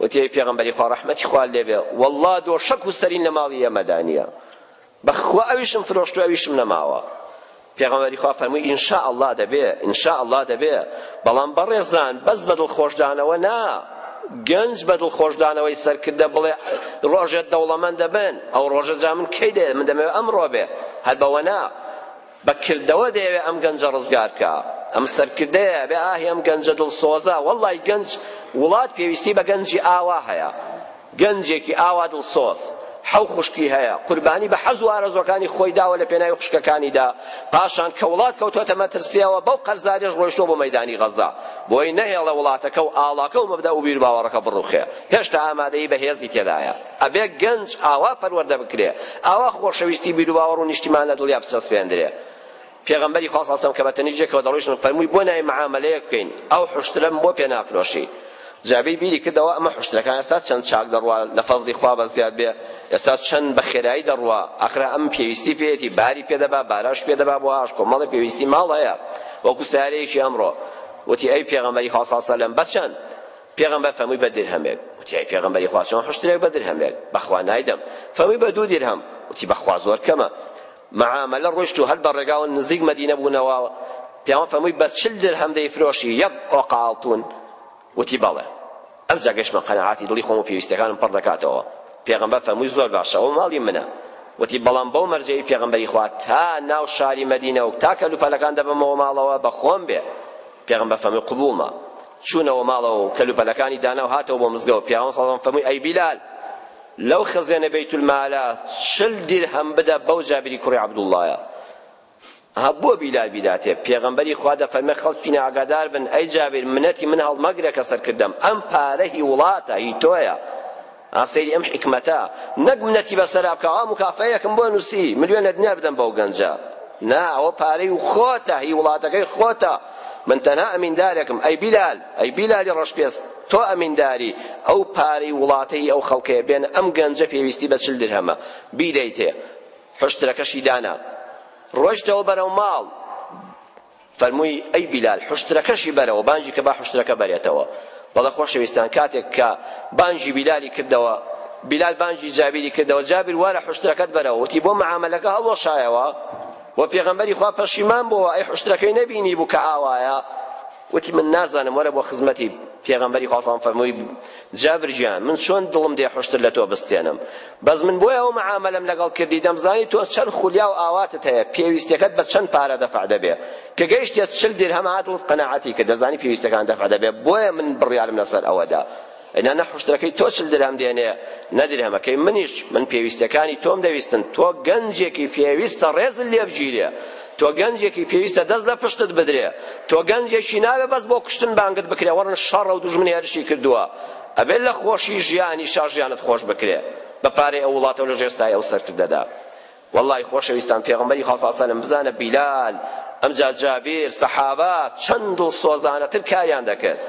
وتی پێغەمبەری خوا ڕەحمەتی خوا لێ بێ واللە دۆشەک و سەرین لە ماڵی ئێمەدا نییە بەخوا ئەویشم فرۆشت و ئەویشم نەماوە پێغەمبەری خوا فەرمووی ان شاء اللە دەبێ ان شاء اللە دەبێ بەڵام بەڕێزان بەس بە دڵخۆشدانەوە نا گەنج بە دڵخۆشدانەوەی سەرکردە بڵێ ڕۆژێ دەوڵەمەند دەبن ئەو ڕۆژە جا من کەی دێ من دەمەوێت ئەمڕۆ بێ هەر بەوە نا بە کردەوە دەیەوێت ئەم گەنجە ڕزگار بکە ئەم سەرکردەیە بێ ئاهی ئەم گەنجە دڵسۆزە وەڵڵای گەنج وڵات پێویستی بە گەنجی ئاوا هەیە گەنجێکی ئاوا دڵسۆز حەو خوشکی هەیە، قوربانی بە حەز و ئارەزوەکانی خۆی داوە لە پێناوی خوشکەکانیدا، پاشان کە وڵات کەوتۆتە مەترسیەوە بەو قەرزاریەش ڕۆیشتوە بۆ مەیدانی غەزە بۆی نەهێڵێ وڵاتەکە و ئاڵاکە و مەبدەئ و بیروباوەڕەکە بڕوخێ هێشتا ئامادەیی بەهێزی تێدایە ئەبێ گەنج ئاوا پەروەردە بکرێ ئاوا خۆشەویستی بیروباوەڕ و نیشتیمان لە دڵیا بچەسپێندرێ پێغەمبەری خوا صلی اللە علیە و سەلەم کە بە تەنیشت یەکەوە دەڕۆیشتن فەرمووی بۆ نایەی مەعامەلەیەک بکەین ئەو حوشترەم بۆ پێ نافرۆشی جابیر بیری کردەوە ئەمە حوشترەکان ئێستا چەند چاک دەڕوا لە فەزلی خوا بە زیاد بێ ئێستا چەند بە خێرایی دەڕوا ئەخرا ئەم پێویستی پێیەتی باری پێدەبا باراش پێدەبا بۆ ئاش کۆمەڵی پێویستی ماڵ هەیە وەکو سارەیەکی ئەمڕۆ وتی ئەی پێغەمبەری خوا صلی سەلەم بە چەند پێغەمبەر فەرمووی بە درهەمێک وتی ئەی پێغەمبەری خوا چۆن حوشترێک بە درهەمێک بەخوا نایدەم فەرمووی بە دوو درهەم وتی بەخوا زۆر کەمە معاملە ڕۆشت و هەر بە ڕێگاوە نزیک مەدینە بوونەوە پیاوان فەرمووی بە چل درهەم دەیفرۆشی یەک ئۆقە ئاڵتوون وتی بەڵێ ئەمجا گەشتمە قەناعاتی دڵی خۆم و پێویستەکانم پڕ دەکاتەوە پێغەمبەر فەرمووی زۆر باشە ئەوە ماڵی منە وتی بەڵام بەو مەرجەی پێغەمبەری خوا تا ناو شاری مەدینە و تا کەلوپەلەکان دەبەمەوە ماڵەوە بە خۆم بێ پێغەمبەر فەرمووی قبوڵمە چوونەوە ماڵەوە و کەلوپەلەکانی دانا و هاتەوە بۆ مزگەوت پیاوان سەڵام فەرمووی ئەی بیلال لەو خزێنە بەیت المالە چل دیرهەم بدە بەو جابری کوڕی عەبدوڵڵایە ها بۆ بیلال بیداتێ پێغەمبەری خوا دەفەرمێ خەڵکی ناگادار بن ئەی جابر منەتی من هەڵمەگرە کە سەرکردەم ئەم پارە هی وڵاتە هی تۆیە ئاسەیری ئەم حکمەتە نەک منەتی بەسەرا بکە ئەو مکافەیەکم بۆ نووسی ملیۆنە دینار بدەم بەو گەنجە نا ئەوە پارەی و خۆتە هی وڵاتەکەی خۆتە من تەنها ئەمیندارێکم ئەی بیلال ئەی بیلالی ڕەشپێست تۆ ئەمینداری ئەو پارەی وڵاتەی ئەو خەڵکەیە بێنە ئەم گەنجە پێویستی بە چل درهەمە بیدەیتێ حوشترەکەشی دانا ڕۆشتەوە بەرەو ماڵ فەرمووی ئەی بیلال حوشترەکەشی بەرەوە بانجی کە با حوشترەکە بەرێتەوە بەڵە خۆشەویستان کاتێک کە بانجی بیلالی کردەوە بیلال بانجی جابیری کردەوە جابیر وارە حوشترەکەت بەرەوە وتی بۆ معاملەکە هەڵوەشایەوە و پێغەمبەری خوا پەشیمان بووە ئەی حوشترەکەی نەبینی بوو کە ئاوایە وتی من نازانم وەرە بۆ خزمەتی پێغەمبەری خوا سەڵام فەرمووی جابر گیان من چۆن دڵم دێ حوشتر لە تۆ بستێنم بەس من بۆیە ئەو معاملەم لەگەڵ کردی دەمزانی تۆ چەند خولیا و ئاواتت هەیە پێویستەکەت بە چەند پارە دەفع دەبێ کە گەیشتێت چل درهەم هاتڵت قەناعەتی کرد دەزانی پێویستەکان دەفع دەبێ بۆیە من بڕیارم لەسەر ئەوەدا ئینا نە حوشترەکەی تۆ چل درهەم دێنێ نە درهەمەکەی منیش من پێویستیەکانی تۆم دەویستن تۆ گەنجێکی پێویستە ڕێزل لێ بگیرێ تۆ گەنجێکی پێویستە دەست لە پشتت بدرێ تۆ گەنجێکی ناوێ بەس بۆ کوشتن بانگت بکرێ وەڕن شەڕە و دوژمنی هەرشی کردووە ئەبێت لە خۆشی ژیانی شا ژیانت خۆش بکرێ بە پارەی ئەو وڵاتە و لە ژێر سای ئەو سەرکردەدا وەڵڵاهی خۆشەویستان پێغەمبەری خوا صلی اللە علیە و سلم بزانە بیلال ئەمجا جابیر سەحابە چەند دڵسۆزانەتر کاریان دەکرد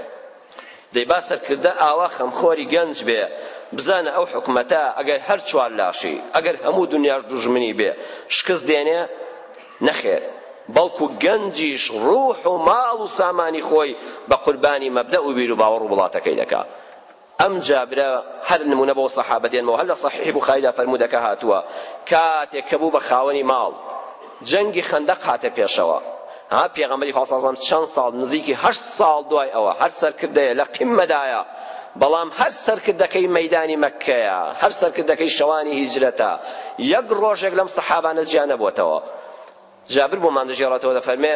دەی با سەرکردە ئاوا خەمخۆری گەنج بێ بزانە ئەو حکومەتە ئەگەر هەر چوار لاشی ئەگەر هەموو دنیاش دوژمنی بێ شکست دێنێ نەخێر بەڵکو گەنجیش ڕوح و ماڵ و سامانی خۆی بە قوربانی مەبدە و بیر و باوەڕ و وڵاتەکەی دەکا ئەمجا برا هەر نمونە بۆ سەحابە دێنمەوە هەر لە سەحیحی بوخاریدا فەرموودەکە هاتووە کاتێک کە بوو بە خاوەنی ماڵ جەنگی خەندەق هاتە پێشەوە ها پێغەمبەری خوا صلی الله چەند ساڵ نزیکی هەشت ساڵ دوای ئەوە هەر سەرکردەیە لە قیممەدایە بەڵام هەر سەرکردەکەی مەیدانی مەککەیە هەر سەرکردەکەی شەوانی هیجرەتە یەک ڕۆژێک لەم سەحابانە جیا نەبووەتەوە جابر بۆمان دەگێڕێتەوە دەفەرمێ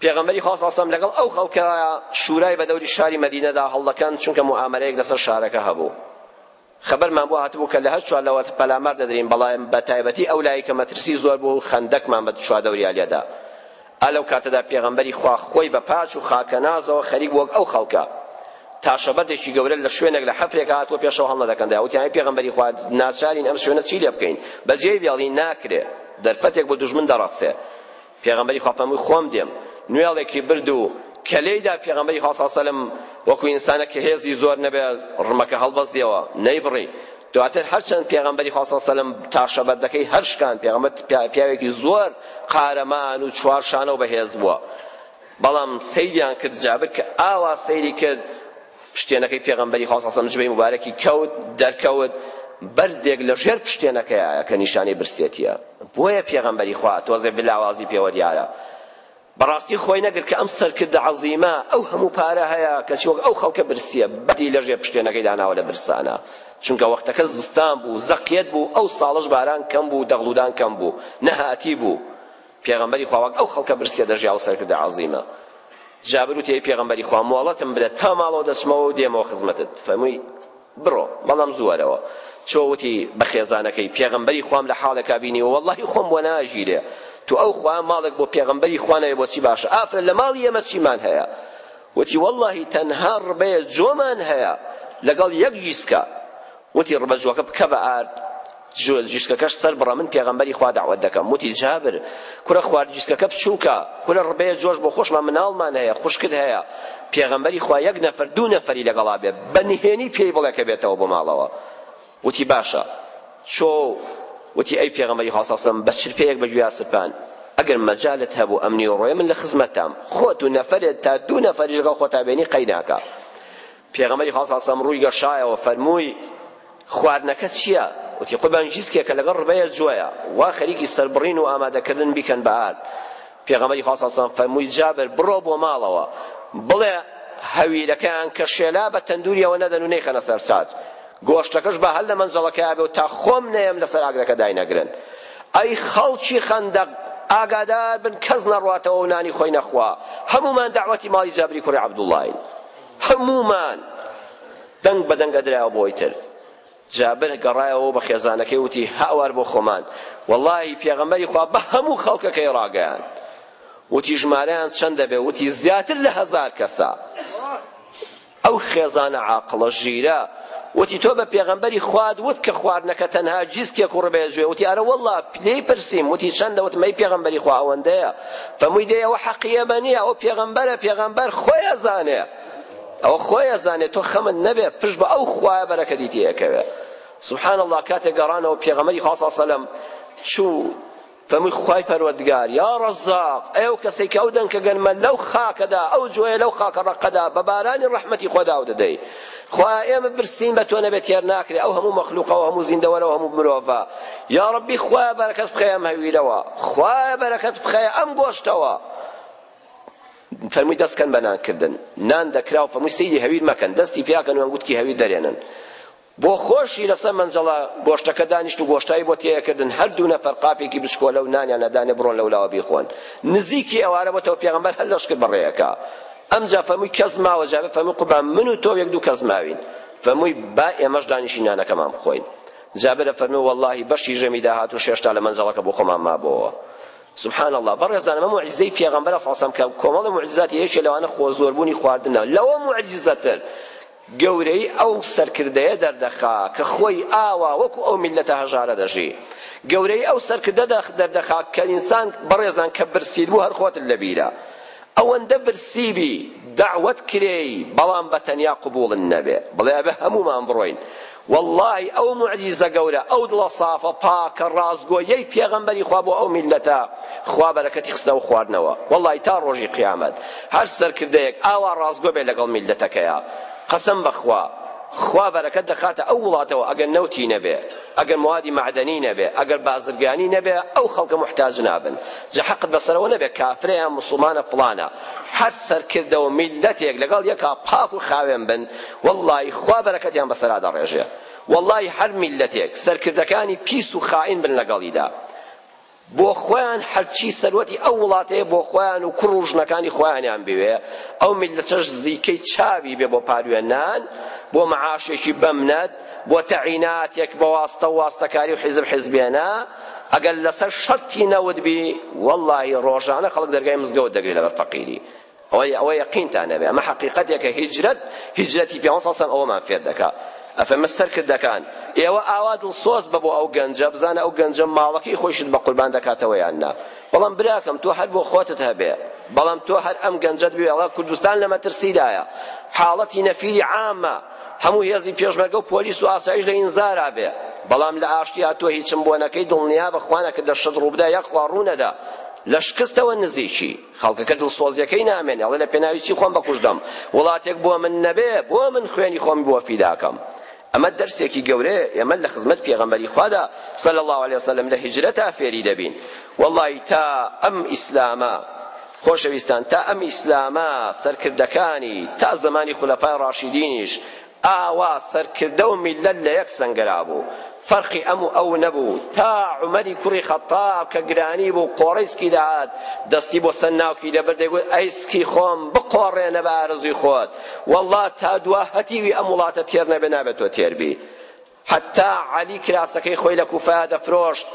پێغەمبەری خوا ساسەم لەگەڵ ئەو خەڵکەدا شورای بە دەوری شاری مەدینەدا هەڵدەکەن چونکە موئامەرەیەک لەسەر شارەکە هەبوو خەبەرمان بۆ هاتبوو کە لە هەر چوار لەوە پەلامار دەدرین بەڵام بە تایبەتی ئەو لای کە مەترسی زۆر بوو خەندەکمان بە چوار دەوریا لێدا ئەلەو کاتەدا پێغەمبەری خوا خۆی بە پاچ و خاکەنازەوە خەریک بووەک ئەو خەڵکە تاشەبەردێکی گەورە لە شوێنێک لە حەفرێک هاتووە پێشەوە هەڵنەدەکەن دەیان وتیان ئەی پێغەمبەری خوا ناچارین ئەم شوێنە چی لێ بکەین بەجێی بێڵین ناکرێ دەرفەتێک بۆ دوژمن دەڕەخسێ پێغەمبەری خوا فەرمووی خۆم دێم نوێڵێکی برد و کە لێیدا پێغەمبەری خوا سەلم وەکو ئینسانە کە هێزی زۆر نەبێ ڕمەکە هەڵبەستیەوە نەیبڕی دواتر هەرچەند پێغەمبەری خوا سەلم تاشەبەردەکەی هەر شکان پێغەمبەر پیاوێکی زۆر قارەمان و چوار شانە و بەهێز بووە بەڵام سەیریان کرد جابر کە ئاوا سەیری کرد پشتێنەکەی پێغەمبەری خوا صلی الله جبەی مبارەکی کەوت دەرکەوت بەردێک لە ژێر پشتێنەکەیە کە نیشانەی برسێتیە بۆیە پێغەمبەری خوا تۆزێ بلاوازی پێوە دیارە بەڕاستی خۆی نەگر کە ئەم سەرکردە عەزیمە ئەو هەموو پارە هەیە کەچی وەک ئەو خەڵکە برسیە بەدی لە ژێر پشتێنەکەی داناوە لە برسانە چونکە وەختەکە زستان بوو زەقیەت بوو ئەو ساڵش باران کەم بوو دەغڵودان کەم بوو نەهاتی بوو پێغەمبەری خوا وەک ئەو خەڵکە برسیە دەژیا ئەو سەرکردە عەزیمە جابر وتی ئەی پێغەمبەری خوا مۆڵەتم بدە تا ماڵەوە دەچمەوە و دێمەوە خزمەتت فەرمووی بڕۆ بەڵام زوو وەرەوە چۆ وتی بە خێزانەکەی پێغەمبەری خوام لە حاڵێکا بینیوە وەڵڵاهی خۆم بۆ ناژیرێ تو ئەو خوا ماڵێک بۆ پێغەمبەری خوا نەوێ بۆچی باشە ئافرە لە ماڵی ئێمە چیمان هەیە وتی واللهی تەنها ڕبەیە جۆمان هەیە لەگەڵ یەک جیسکە وتی، ڕبەجوەکە بکە بە ئارد، جیسکەکەش سەر بڕە، من پێغەمبەری خوا دەعوەت دەکەم. وتی، جابر، کورە خوار جیسکەکە بچووکە، کورە ڕبەیە جۆش بۆ خۆشمان مناڵمان هەیە، خوشکت هەیە، پێغەمبەری خوا یەک نەفەر دوو نەفەری لەگەڵا بێ، بە نهێنی پێی بڵێ کە بێتەوە بۆ ماڵەوە. وتی، باشە. چۆ؟ وتی، ئەی پێغەمبەری خوا صلی سەلەم، بە چرپەیەک بە گویا سپان، ئەگەر مەجالت هەبوو ئەم نیوەڕۆیە من لە خزمەتتام، خۆت و نەفەرێ تا دوو نەفەریش لەگەڵ خۆتا بێنی قەیناکا. پێغەمبەری خوا صلی اللە علیە وسلم ڕووی گەشایەوە فەرمووی خواردنەکە چییە؟ وتی قوربان جیسکێک کە لەگەڵ ڕبەیە جوەیە وا خەریکی سەربڕین و ئامادەکردن بیکەن بە ئارد پێغەمبەری خوا صلی اللە علیە وسلم فەرمووی جابر بڕۆ بۆ ماڵەوە بڵێ هەویرەکەیان کە شێلا بە تەندوریەوە نەدەن و نەیخەنە سەر چات گۆشتەکەش بە هەر لە مەنجەڵەکەیا بێ و تا خۆم نەیەم لەسەر ئاگرەکە داینەگرن ئەی خەڵکی خەندەق ئاگادار بن کەس نەڕواتەوە و نانی خۆی نەخوا هەموومان دەعوەتی ماڵی جابری کوڕی عەبدوڵڵاین هەموومان دەنگ بە دەنگ ئەدرایەوە بۆ ئەوی تر جابر گەڕایەوە بە خێزانەکەی وتی هاوار بۆ خۆمان وەڵاهی پێغەمبەری خوا بە هەموو خەڵکەکەی ڕاگەیاند وتی ژمارەیان چەند دەبێ وتی زیاتر لە هەزار کەسە ئەو خێزانە عاقڵە ژیرە وتی تۆ بە پێغەمبەری خوات وت کە خواردنەکە تەنها جیستێک و ڕبێ جوێ وتی ئەرە والله لێی پرسیم وتی چەندە وتم ئەی پێغەمبەری خوا ئەوەندەیە فەمووی دێ ئەوە حەقی ئێمە نییە ئەو پێغەمبەرە پێغەمبەر خۆی ئەزانێ ئەوە خۆی ئەزانێ تۆ خەمت نەبێ پشت بە ئەو خوایە بەرەکەتی تێ ئەکەوێ سبحان الله کاتێک گەڕانەوە پێغەمبەری خوا صلی الله علیه و سلم چوو فەرمووی خوای پەروەردگار، یا ڕەزاق، ئەی ئەو کەسەی کە ئەو دەنکە گەنمە لەو خاکەدا، ئەو جۆیە لەو خاکە ڕەقەدا بە بارانی ڕەحمەتی خۆ داو دەدەی. خوایە ئێمە برسین بە تۆ نەبێ تێر ناکرێ ئەو هەموو مەخلوقە و هەموو زیندەوەرە و هەموو مرۆڤە. یا ڕەبی خوایە بەرەکەت بخەیە ئەم هەویرەوە. خوایە بەرەکەت بخەیە ئەم گۆشتەوە. فەرمووی دەست کەن بە نان کردن. نان دەکرا و فەرمووی سەیری هەویر مەکەن، دەستی پیا کەن و ئەنگوتکی هەویر دەرێنن. بۆ خۆشی لەسەر مەنجەڵە گۆشتەکە دانیشت و گۆشتایی بۆ تێکردن، هەر دوو نەفەر قاپێکی بچکۆلە و نانیان ئەدانێ بڕۆن لەولاوە بیخۆن. نزیکی ئەوارە بۆتەوە پێغەمبەر هەر لەش کرد بە ڕێیەکا. ئەمجا فەرمووی کەس ماوە؟ جابر فەرمووی قوربان من و تۆ و یەک دوو کەس ماوین. فەرمووی با ئێمەش دانیشین نانەکەمان بخۆین. جابر ئەفەرموێ وەڵڵاهی بەشی ژەمی داهات و شێشتا لە مەنجەڵەکە بۆ خۆمان مابۆوە. سبحان الله بەڕێزان ئەمە معجزەی پێغەمبەرە صلی الله علیه و سلم کە کۆمەڵە معجزاتی یەکێ لەوانە خۆ زۆربوونی خواردنە لەوە معجزەتر گەورەیی ئەو سەرکردەیە دەردەخا کە خۆی ئاوا وەکو ئەو میللەتە هەژارە دەژی. گەورەیی ئەو سەرکردە دەردەخا کە ئینسان بەڕێزان کە برسیت بوو هەر خۆتت لە بیرە. ئەوەندە برسی بی دەعوەت کرێی بەڵام بە تەنیا قبوڵت نەبێ بڵێ ئەبێ هەموومان بڕۆین. وەڵڵاهی ئەو موعجیزە گەورە ئەو دڵە سافە پاکە ڕاستگۆیەی پێغەمبەری خوا بۆ ئەو میللەتە خوا بەرەکەتی خستە ئەو خواردنەوە وەڵڵاهی تا ڕۆژی قیامەت هەر سەرکردەیەک ئاوا ڕاستگۆ بێت لەگەڵ میللەتەکەیا قەسەم بەخوا خوا بەرەکەت دەخاتە ئەو وڵاتەوە ئەگەر نەوتی نەبێ ئەگەر موادی مەعدەنی نەبێ ئەگەر بازرگانی نەبێ ئەو خەڵکە موحتاج نابن جا حەقت بەسەرەوە نەبێ کافرە یان موسڵمانە فڵانە هەر سەرکردە و میللەتێک لەگەڵ یەکا پاک و خاوێن بن وەڵڵایی خوا بەرەکەتیان بەسەرا دەڕێژێ وەڵڵایی هەر میللەتێک سەرکردەکانی پیس و خائین بن لەگەڵیدا بۆ خۆیان هەرچی سەروەتی ئەو وڵاتەیە بۆ خۆیان و کوڕ و ژنەکانی خۆیانیان بوێ ئەو میللەتەش زیکەی چاوی بێ بۆ پاروێ نان بۆ مەعاشێکی بەمنەت بۆ تەعیناتێک بە واستە و واستەکاری و حیزب حیزبێنە ئەگەر لەسەر شەرتی نەوت بی وەڵڵاهی ڕۆژانە خەڵک دەرگای مزگەوت دەگرێ لەبەر فەقیری ئەوەی ئەوە یەقینتان هەبێ ئەمە حەقیقەتێکە هیجرەت هیجرەتی پێغەمبەر صلی اللە علیه و سلم ئەوەمان فێر دەکا ئەفەرمە سەرکردەکان ئێوە ئاوا دڵسۆز بە بۆ ئەو گەنجە بزانە ئەو گەنجە ماڵەکەی خۆیشت بە قوربان دەکاتەوە یان نا بەڵام براکەم تۆ هەر بۆ خۆتت هەبێ بەڵام تۆ هەر ئەم گەنجەت بێ ئەڵا کوردستان لە مەترسیدایە حاڵەتی نەفیری عامە هەموو هێزی پێشمەرگە و پۆلیس و ئاسایش لە ئینزارا بێ بەڵام لە ئاشتیا تۆ هیچم بۆ نەکەی دڵنیا بە خوانەکە دەشت ڕووبدا یاخوا ڕوونەدا لە شکستەوە نزیکی خەڵکەکە دڵسۆزیەکەی نامێنێ ئەڵێ لە پێناوی چی خۆم بەکوشتدەم وڵاتێک بۆ من نەبێ بۆ من خوێنی خۆمی بۆ فیداکەم ئەمە دەرسێکی گەورەیە ئێمە لە خزمەت پێغەمبەری خوادا صلی الله علیه وسلم لە هیجرەتا فێری دەبین والله تا ئەم ئیسلامە خۆشەویستان تا ئەم ئیسلامە سەرکردەکانی تا زمانی خولەفای ڕاشیدینیش ئاوا سەرکردە و میللەت لە یەک سەنگەرا بوو، فەرقی ئەم و ئەو نەبوو، تا عومەری کوڕی خەتتاب کە گرانی بوو قۆڕەی سکی دەهات، دەستی بۆ سەر ناوکی دەبرد، دەیگوت، ئەی سکی خۆم، بقۆڕێنە بە ئارەزووی خۆت، وەڵڵا تا دوا هەتیوی ئەم وڵاتە تێر نەبێ نابێ تۆ تێر بی. حەتتا عەلی کراسەکەی خۆی لە کوفەیا دەفرۆشت،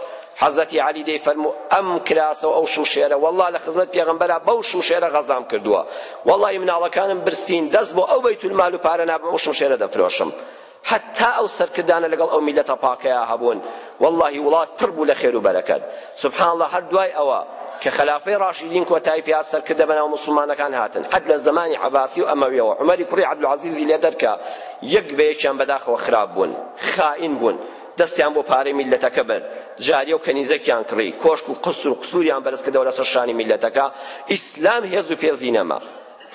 حەزرەتی عەلی دەیفەرموو، ئەم کراسە و ئەو شمشێرە، وەڵڵا لە خزمەت پێغەمبەرا بەو شمشێرە غەزام کردووە، وەڵڵا ی مناڵەکانم برسین، دەست بۆ ئەو بەیتولمال و پارە نابەم ئەو شمشێرە دەفرۆشم. حەتتا ئەو سەرکردانە لەگەڵ ئەو میللەتە پاکەیا هەبوون، وەڵڵا ی وڵات پڕ بوو لە خێر و بەرەکەت، سبحان اللە هەر دوای ئەوە کە خەلافەی ڕاشیدین کۆتایی پێهات سەرکردە بەناو موسڵمانەکان هاتن قەت لە زەمانی عەباسی و ئەمەویەوە عومەری کوڕی عەبدولعەزیزی لێ دەرکە یەک بە یەکیان بەداخەوە خراپ بوون خائین بوون دەستیان بۆ پارەی میلەتەکە برد جاریە و کەنیزەکیان کڕی کۆشک و قسر و قسوریان بەرز کردەوە لەسەر شانی میلەتەکە ئیسلام هێز و پێزی نەما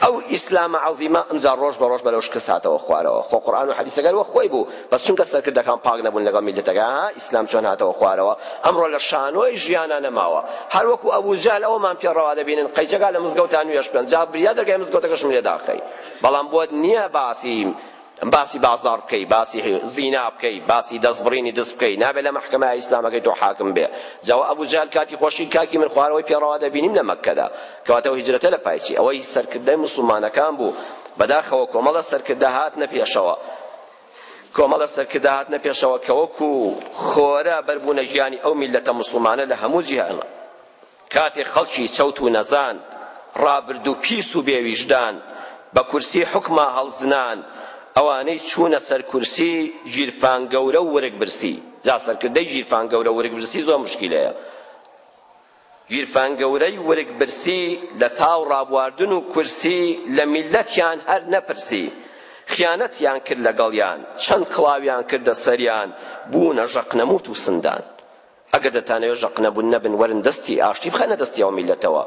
ئەو ئیسلامە عەزیمە ئمجا ڕۆژ بە ڕۆژ بەرەو شکست هاتەوە خوارەوە خۆ قورئان و حەدیسە گەر وە خۆی بوو بەس چونکە سەرکردەکان پاک نەبوون لەگەڵ میللەتەکە ها ئیسلام چۆن هاتەوە خوارەوە ئەمڕۆ لە شانۆی ژیانا نەماوە هەر وەکو ئەبو جەهل ئەوەمان پێ ڕەوا دەبینن قەی جەگا لە مزگەوتا نوێژ بکەن جا بریا دەکەی مزگەوتەکەشم لێ داخەی بەڵام بۆت نییە باسی باسی بازاڕ بکەی باسی زینا بکەی باسی دەست بڕینی دز بکەی نابێ لە مەحکەمە ئیسلامەکەی تۆ حاکم بێ جا وە ئەبو جەهل کاتی خۆشی کاکی من خوارەوەی پێڕەوا دەبینیم لە مەککەدا کەواتە هیجرەتە لە پای چی ئەوەی سەرکردەی موسڵمانەکان بوو بەداخەوە کۆمەڵە سەرکردە هاتنە پێشەوە کۆمەڵە سەرکردە هاتنە پێشەوە کە وەکو خۆرە بەربوونە گیانی ئەو میلەتە موسڵمانە لە هەموو جیهان کاتێ خەڵکی چەوت و نەزان ڕابردوو پیس و بێ ویژدان بە کورسی حوکما هەڵزنان ئەوانەی چوونە سەر کورسی گیرفان گەورە و ورگ برسی جا سەرکردەی گیرفان گەورە ورگ برسی زۆر مشکیلەیە گیرفان گەورەی ورگ برسی لە تاو ڕابواردن و کورسی لە میلەتیان هەر نەپرسی خیانەتیان کرد لەگەڵیان چەند کڵاویان کردە سەریان بوونە ژەقنەموت و سندان ئەگەر دەتانەوێت ژەقنەبوون نەبن وەرن دەستی ئاشتی بخەنە دەستی ئەو میلەتەوە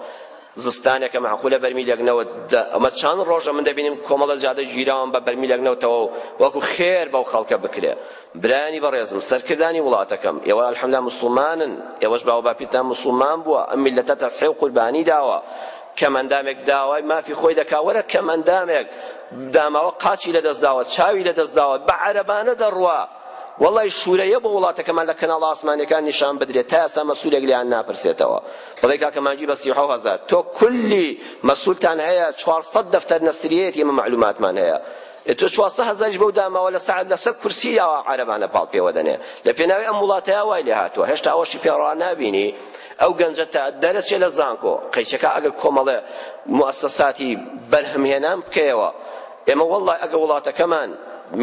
زستانێکە معقولە بەرمیلێک نەوت ئەمە چەند ڕۆژە من دەبینم کۆمەڵە جادە گیراون بە بەرمیلێک نەوتەوە و وەکو خێر بەو خەڵکە بکرێ برانی بەڕێزم سەرکردانی وڵاتەکەم ئێوە الحمدلله مسلمانن ئێوەش باو باپیرتان مسلمان بووە ئەم میلەتە تەسحی و قوربانی داوە کەم ئەندامێک داوای مافی خۆی دەکا وەرە کەم ئەندامێک داماوە قاچی لەدەست داوە چاوی لەدەست داوە بە عەرەبانە دەڕوا وەڵای شورەیە بۆ وڵاتەکەمان لە کەناڵە ئاسمانیەکان نیشان بدرێت تا ئێستا مەسولێک لێیان ناپرسێتەوە بڵێ کاکە مانگی بە سی و حەو هەزار تۆ کولی مەسولتان هەیە چوار سەد دەفتەر نەسریەتی ئێمە مەعلوماتمان هەیە تۆ چوار سەد هەزاریش بەو داماوە لە سەعد لەسەر کورسی یاوە عەرەبانە پاڵ پێوە دەنێ لە پێناوی ئەم وڵاتەیە وای لێ هاتووە هێشتا ئەوەشی پێ ڕا نابینی ئەو گەنجە تا دەرەچێ لە زانکۆ قەیچەکە ئەگەر کۆمەڵێ موەسەساتی بەرهەمهێنان بکەیەوە ئێمە وەڵڵا ئەگە وڵاتەکەمان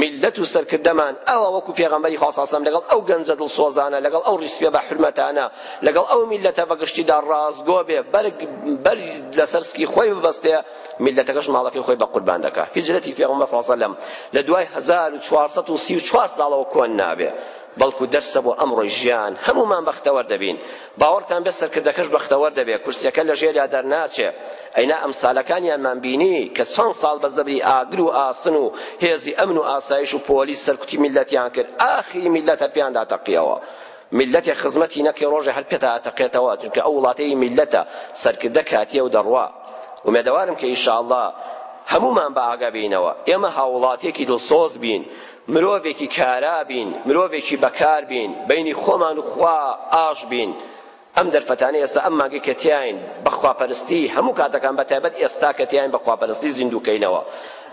میللەت و سەرکردەمان ئەوا وەکو پێغەمبەری خوا ساسەم لەگەڵ ئەو گەنجە دڵسۆزانە لەگەڵ ئەو ڕیسپێ بە حرمەتانە لەگەڵ ئەو میللەتە بەگشتیدا ڕاستگۆ بێ بەرگ بەر لەسەر سکی خۆی ببەستێ میللەتەکەش ماڵەکەی خۆی بە قوربان دەکا هیجرەتی پێغەمبەر ساسەلەم لە دوای 1434 ساڵەوە کۆن نابێ بەڵکو دەرسە بۆ ئەمڕۆی ژیان هەمومان بەختەوەر دەبین باوەڕتان بێت سەرکردەکەش بەختەوەر دەبێت کورسیەکە لە ژێریا دەرناچێ ئەینا ئەمسالەکانیانمان بینی کە چەند ساڵ بە زەبری ئاگر و ئاسن و هێزی ئەمن و ئاسایش و پۆلیس سەرکوتی میللەتیان کرد ئاخری میللەت هەر پێیان داتەقیەوە میللەتێک خزمەتی نەکەی ڕۆژێ هەر پێتا ئەتەقێتەوە چونکە ئەو وڵاتەی میللەتە سەرکردە کاتیە و دەڕوا ومێدەوارم کە ئیشاءاللە هەمومان بە ئاگا بینەوە ئێمە هاوڵاتیەکی دڵسۆز بین مرۆڤێکی کارا بین، مرۆڤێکی بەکار بین، بەینی خۆمان و خوا ئاش بین. ئەم دەرفەتانەی ئێستا ئەم مانگەی کە تیاین بە خواپەرستی هەموو کاتەکان بە تایبەت ئێستا کە تیاین بە خواپەرستی زیندوو کەینەوە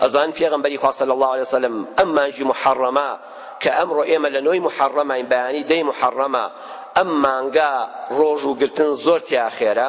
ئەزان پێغەمبەری خوا صلی اللە علیە وسلم ئەم مانگی محەڕەمە کە ئەمڕۆ ئێمە لە نۆی محەڕەمین بەیانی دەی محەڕەمە ئەم مانگە ڕۆژ و گرتن زۆر تیا خێرە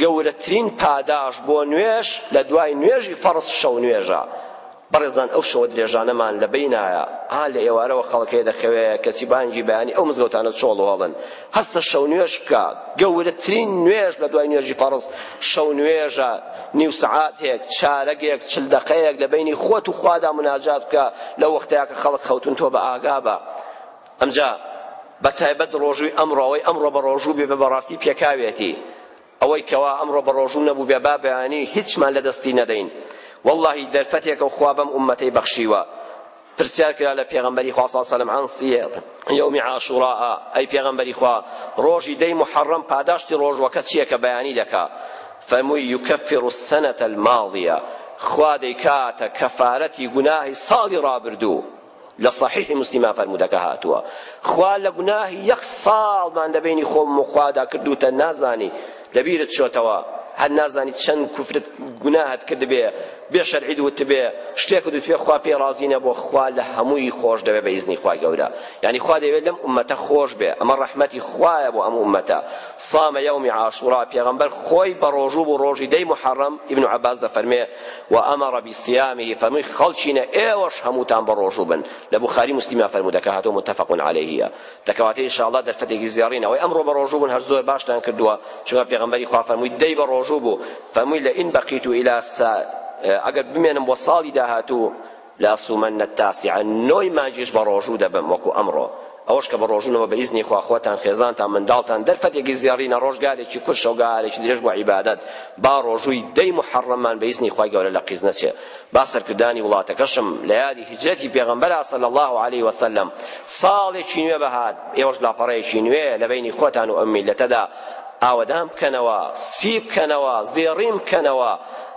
گەورەترین پاداش بۆ نوێژ لە دوای نوێژی فەڕز شەو نوێژە بەڕێزان ئەو شەوە درێژانەمان لە بینایە ها لە ئێوارەوە خەڵک هەیە دەخەوێ کەچی بانگی بەیانی ئەو مزگەوتانە چۆڵ و هەڵن هەستە شەو نوێژ بکە گەورەترین نوێژ لە دوای نوێژی فەڕز شەو نوێژە نیو سەعاتێک چارەگێک چل دەقەیەک لە بینی خۆت و خوادا مناجات بکە لەو وەختەیە کە خەڵک خەوتون تۆ بە ئاگا بە ئەمجا بە تایبەت ڕۆژووی ئەمڕۆ ئەوەی ئەمڕۆ بە ڕۆژوو بێ بە ڕاستی پێکاوێتی ئەوەی کەوا ئەمڕۆ بە ڕۆژوو نەبووبێ با بەیانی هیچمان لە دەستی نەدەین واللهی دەرفەتێکە و خوا بەم ئومەتەی بەخشیوە پرسیار کرا لە پێغەمبەری خوا صلی سلام عن سیه یوم عاشوراء ئەی پێغەمبەری خوا ڕۆژی دەی محەڕەم پاداشتی ڕۆژوەکە چییە کە بەیانی دەکا فەرمووی یکفر السنة الماضیە خوا دەیکاتە کەفارەتی گوناهی ساڵی ڕابردوو لە سەحیحی موسلیما فەرموودەکە هاتووە، خوا لە گوناهی یەک ساڵمان لە بەینی خۆم و خوادا کردووتە نازانی، لەبیرت چۆتەوە، هەر نازانی چەند کوفرت گوناهت کردبێ، بێ شەرعیت وتبێ، شتێکت وتبێ خوا پێی ڕازی نەبووە، خوا لە هەمووی خۆش دەوێ بە ئیزنی خوای گەورە، یانی خوا دەیەوێ لەم ئوممەتە خۆش بێ، ئەمە ڕەحمەتی خوایە بۆ ئەم ئوممەتە، صام یوم عاشوراء، پێغەمبەر خۆی بە ڕۆژوو بوو ڕۆژی دەی موحەڕەم، ئیبن عەباس دەفەرموێ، وامر بصیامه فەرمووی خەڵکینە ئێوەش هەمووتان بەڕۆژوو بن لە بوخاری موسلیمە فەرموودەکە هاتووە متفق علیه دەکەواتە ان شاء اللە دەرفەتێکی زێڕینە ئەوەی ئەمڕۆ بەڕۆژوو بوون هەر زۆر باشتان کردووە چونکە پێغەمبەری خوا فەرمووی دەی بەڕۆژوو بوو فەرمووی لئن بقیت الی ئەگەر بمێنم بۆ ساڵی داهاتوو لاصومن التاسع، نۆی مانگیش بەڕۆژوو دەبم وەکو ئەمڕۆ، ئەوەش کە بەڕۆژوونەوە بە ئیزنی خوا خۆتان، خێزانتان، منداڵتان دەرفەتێکی زێڕینە ڕۆژگارێکی کورت شەوگەهارێکی درێژ بۆ عیبادەت، با ڕۆژووی دەی موحەڕەممان بە ئیزنی خوای گەورە لە قیز نەچێ، با سەرکردانی وڵاتەکەشم لە یادی هیجرەتی پێغەمبەرا صلی اللە علیە وسلم ساڵێکی نوێ بهات، ئێوەش لاپەڕەیەکی نوێ لە بەینی خۆتان و ئەم میللەتەدا ئاوەدان بکەنەوە، سپی بکەنەوە، زێڕین بکەنەوە،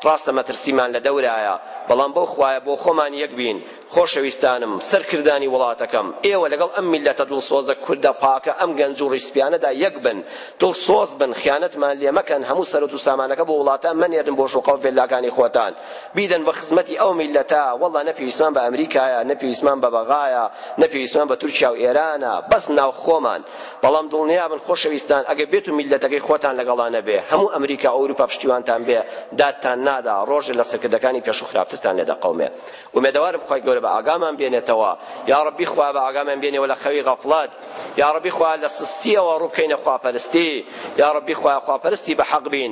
ڕاستە مەترسیمان لە دەورایە، بەڵام بەو خوایە بۆ خۆمان یەک بین، خۆشەویستانم، سەرکردانی وڵاتەکەم، ئێوە لەگەڵ ئەم میللەتە دڵسۆزە کوردە پاکە ئەم گەنج و ڕیش سپیانەدا یەک بن، دڵسۆز بن، خیانەتمان لێ مەکەن، هەموو سەرۆت و سامانەکە بۆ وڵاتان مەنێرن بۆ شوقە و ڤێللاکانی خۆتان، بیدەن بە خزمەتی ئەو میللەتە، وەڵڵا نە پێویستمان بە ئەمریکایە، نە پێویستمان بە بەغایە، نە پێویستمان بە تورکیا و ئێرانە، بەس ناو خۆمان. بەڵام دڵنیابن خۆشەویستان ئەگەر بێت و میللەتەکەی خۆتان لەگەڵا نەبێ هەموو ئەمریکا و ئەوروپا پشتیوانتان بێ دادتان نادا ڕۆژێ لە سەرکردەکانی پێشوو خراپترتان لێ دەقەومێ ئومێدەوارم خوای گەورە بە ئاگامان بێنێتەوە یا ڕەبی خوا بە ئاگامان بێنێەوە لە خەوی غەفڵەت یا ڕەبی خوا لە سستیەوە ڕووبکەینە خواپەرستی یا ڕەبی خوا خواپەرستی بە حەق بین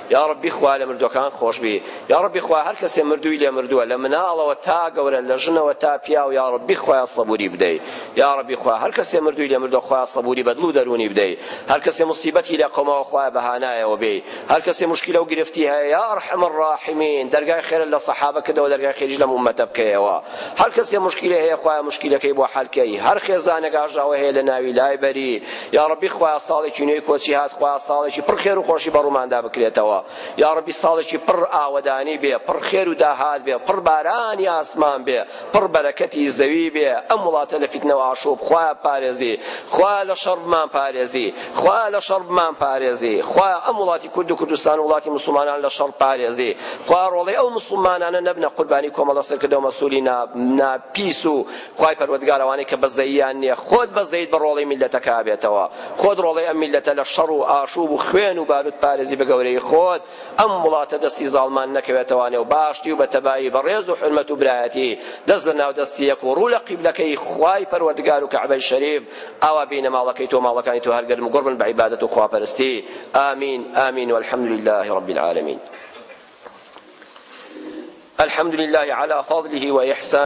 یاڕەبی خوا لە مردوەکان خۆشبی یاڕەبی خوا هەر کەسێ مردووی لێ مردووە لە مناڵەوە تا گەورە لە ژنەوە تا پیاو یاڕەبی خوایە سەبوری بدەی یاڕەبی خوا هەر کەسێ مردووی لێ مردووە خوایە سەبوری بە دڵ و دەرونی بدەی هەر کەسێ موسیبەتی لە قەومەوە خوایە بە هانایەوە بێی هەر کەسێ مشکلە و گرفتی هەیە یا ئەرحەم الراحمین دەرگای خێرە لە سەحابە کردەوە دەرگای خێریش لەم ئومەتە بکەیەوە هەر کەسێ مشکلە هەیە خوایە مشکلەکەی بۆ حەل کەی هەر خێزانێک ئاژاوە هەیە لە ناوی لای بەری یاڕەبی خوایە ساڵێکی نوێی کۆچی هات خوایە ساڵێکی پڕ خێر و خۆشی بەڕووماندا بکرێتەوە یاڕەبی ساڵێکی پڕ ئاوەدانی بێ پڕ خێر و داهات بێ پڕ بارانی ئاسمان بێ پڕ بەرەکەتی زەوی بێ ئەم وڵاتە لە فیتنە و ئاشوب خوایە پارێزی خوایە لە شەڕ بمان پارێزی خوایە لە شەڕ بمان پارێزی خوایە ئەم وڵاتی کورد و کوردستان و وڵاتی مسلمانان لە شەڕ پارێزی خوا ڕۆڵەی ئەو مسلمانانە نەبنە قوربانی کۆمەڵە سەرکردە و مەسولی ناپیس و خوای پەروەردگار ئەوانەی کە بەزەییان نییە خۆت بەزەیت بە ڕۆڵەی میللەتەکە بێتەوە خۆت ڕۆڵەی ئەم میللەتە لە شەڕ و ئاشوب و خوێن و باروت پارێزی بە گەورەی خۆت ئەم وڵاتە دەستی زاڵمان نەکەوێتەوە نێو باشتی و بە تەبایی بە ڕێز و حرمەت و برایەتی دەست لە ناو دەستی یەک و ڕوو لە قیبلەکەی خوای پەروەردگار و کەعبەی شەریف ئاوا بینە ماڵەکەی تۆ ماڵەکانی تۆ هەر گەرم و گوڕ بن بە عیبادەت و خواپەرستی آمین آمین والحمد لله رب العالمين الحمد لله على فضله وإحسانه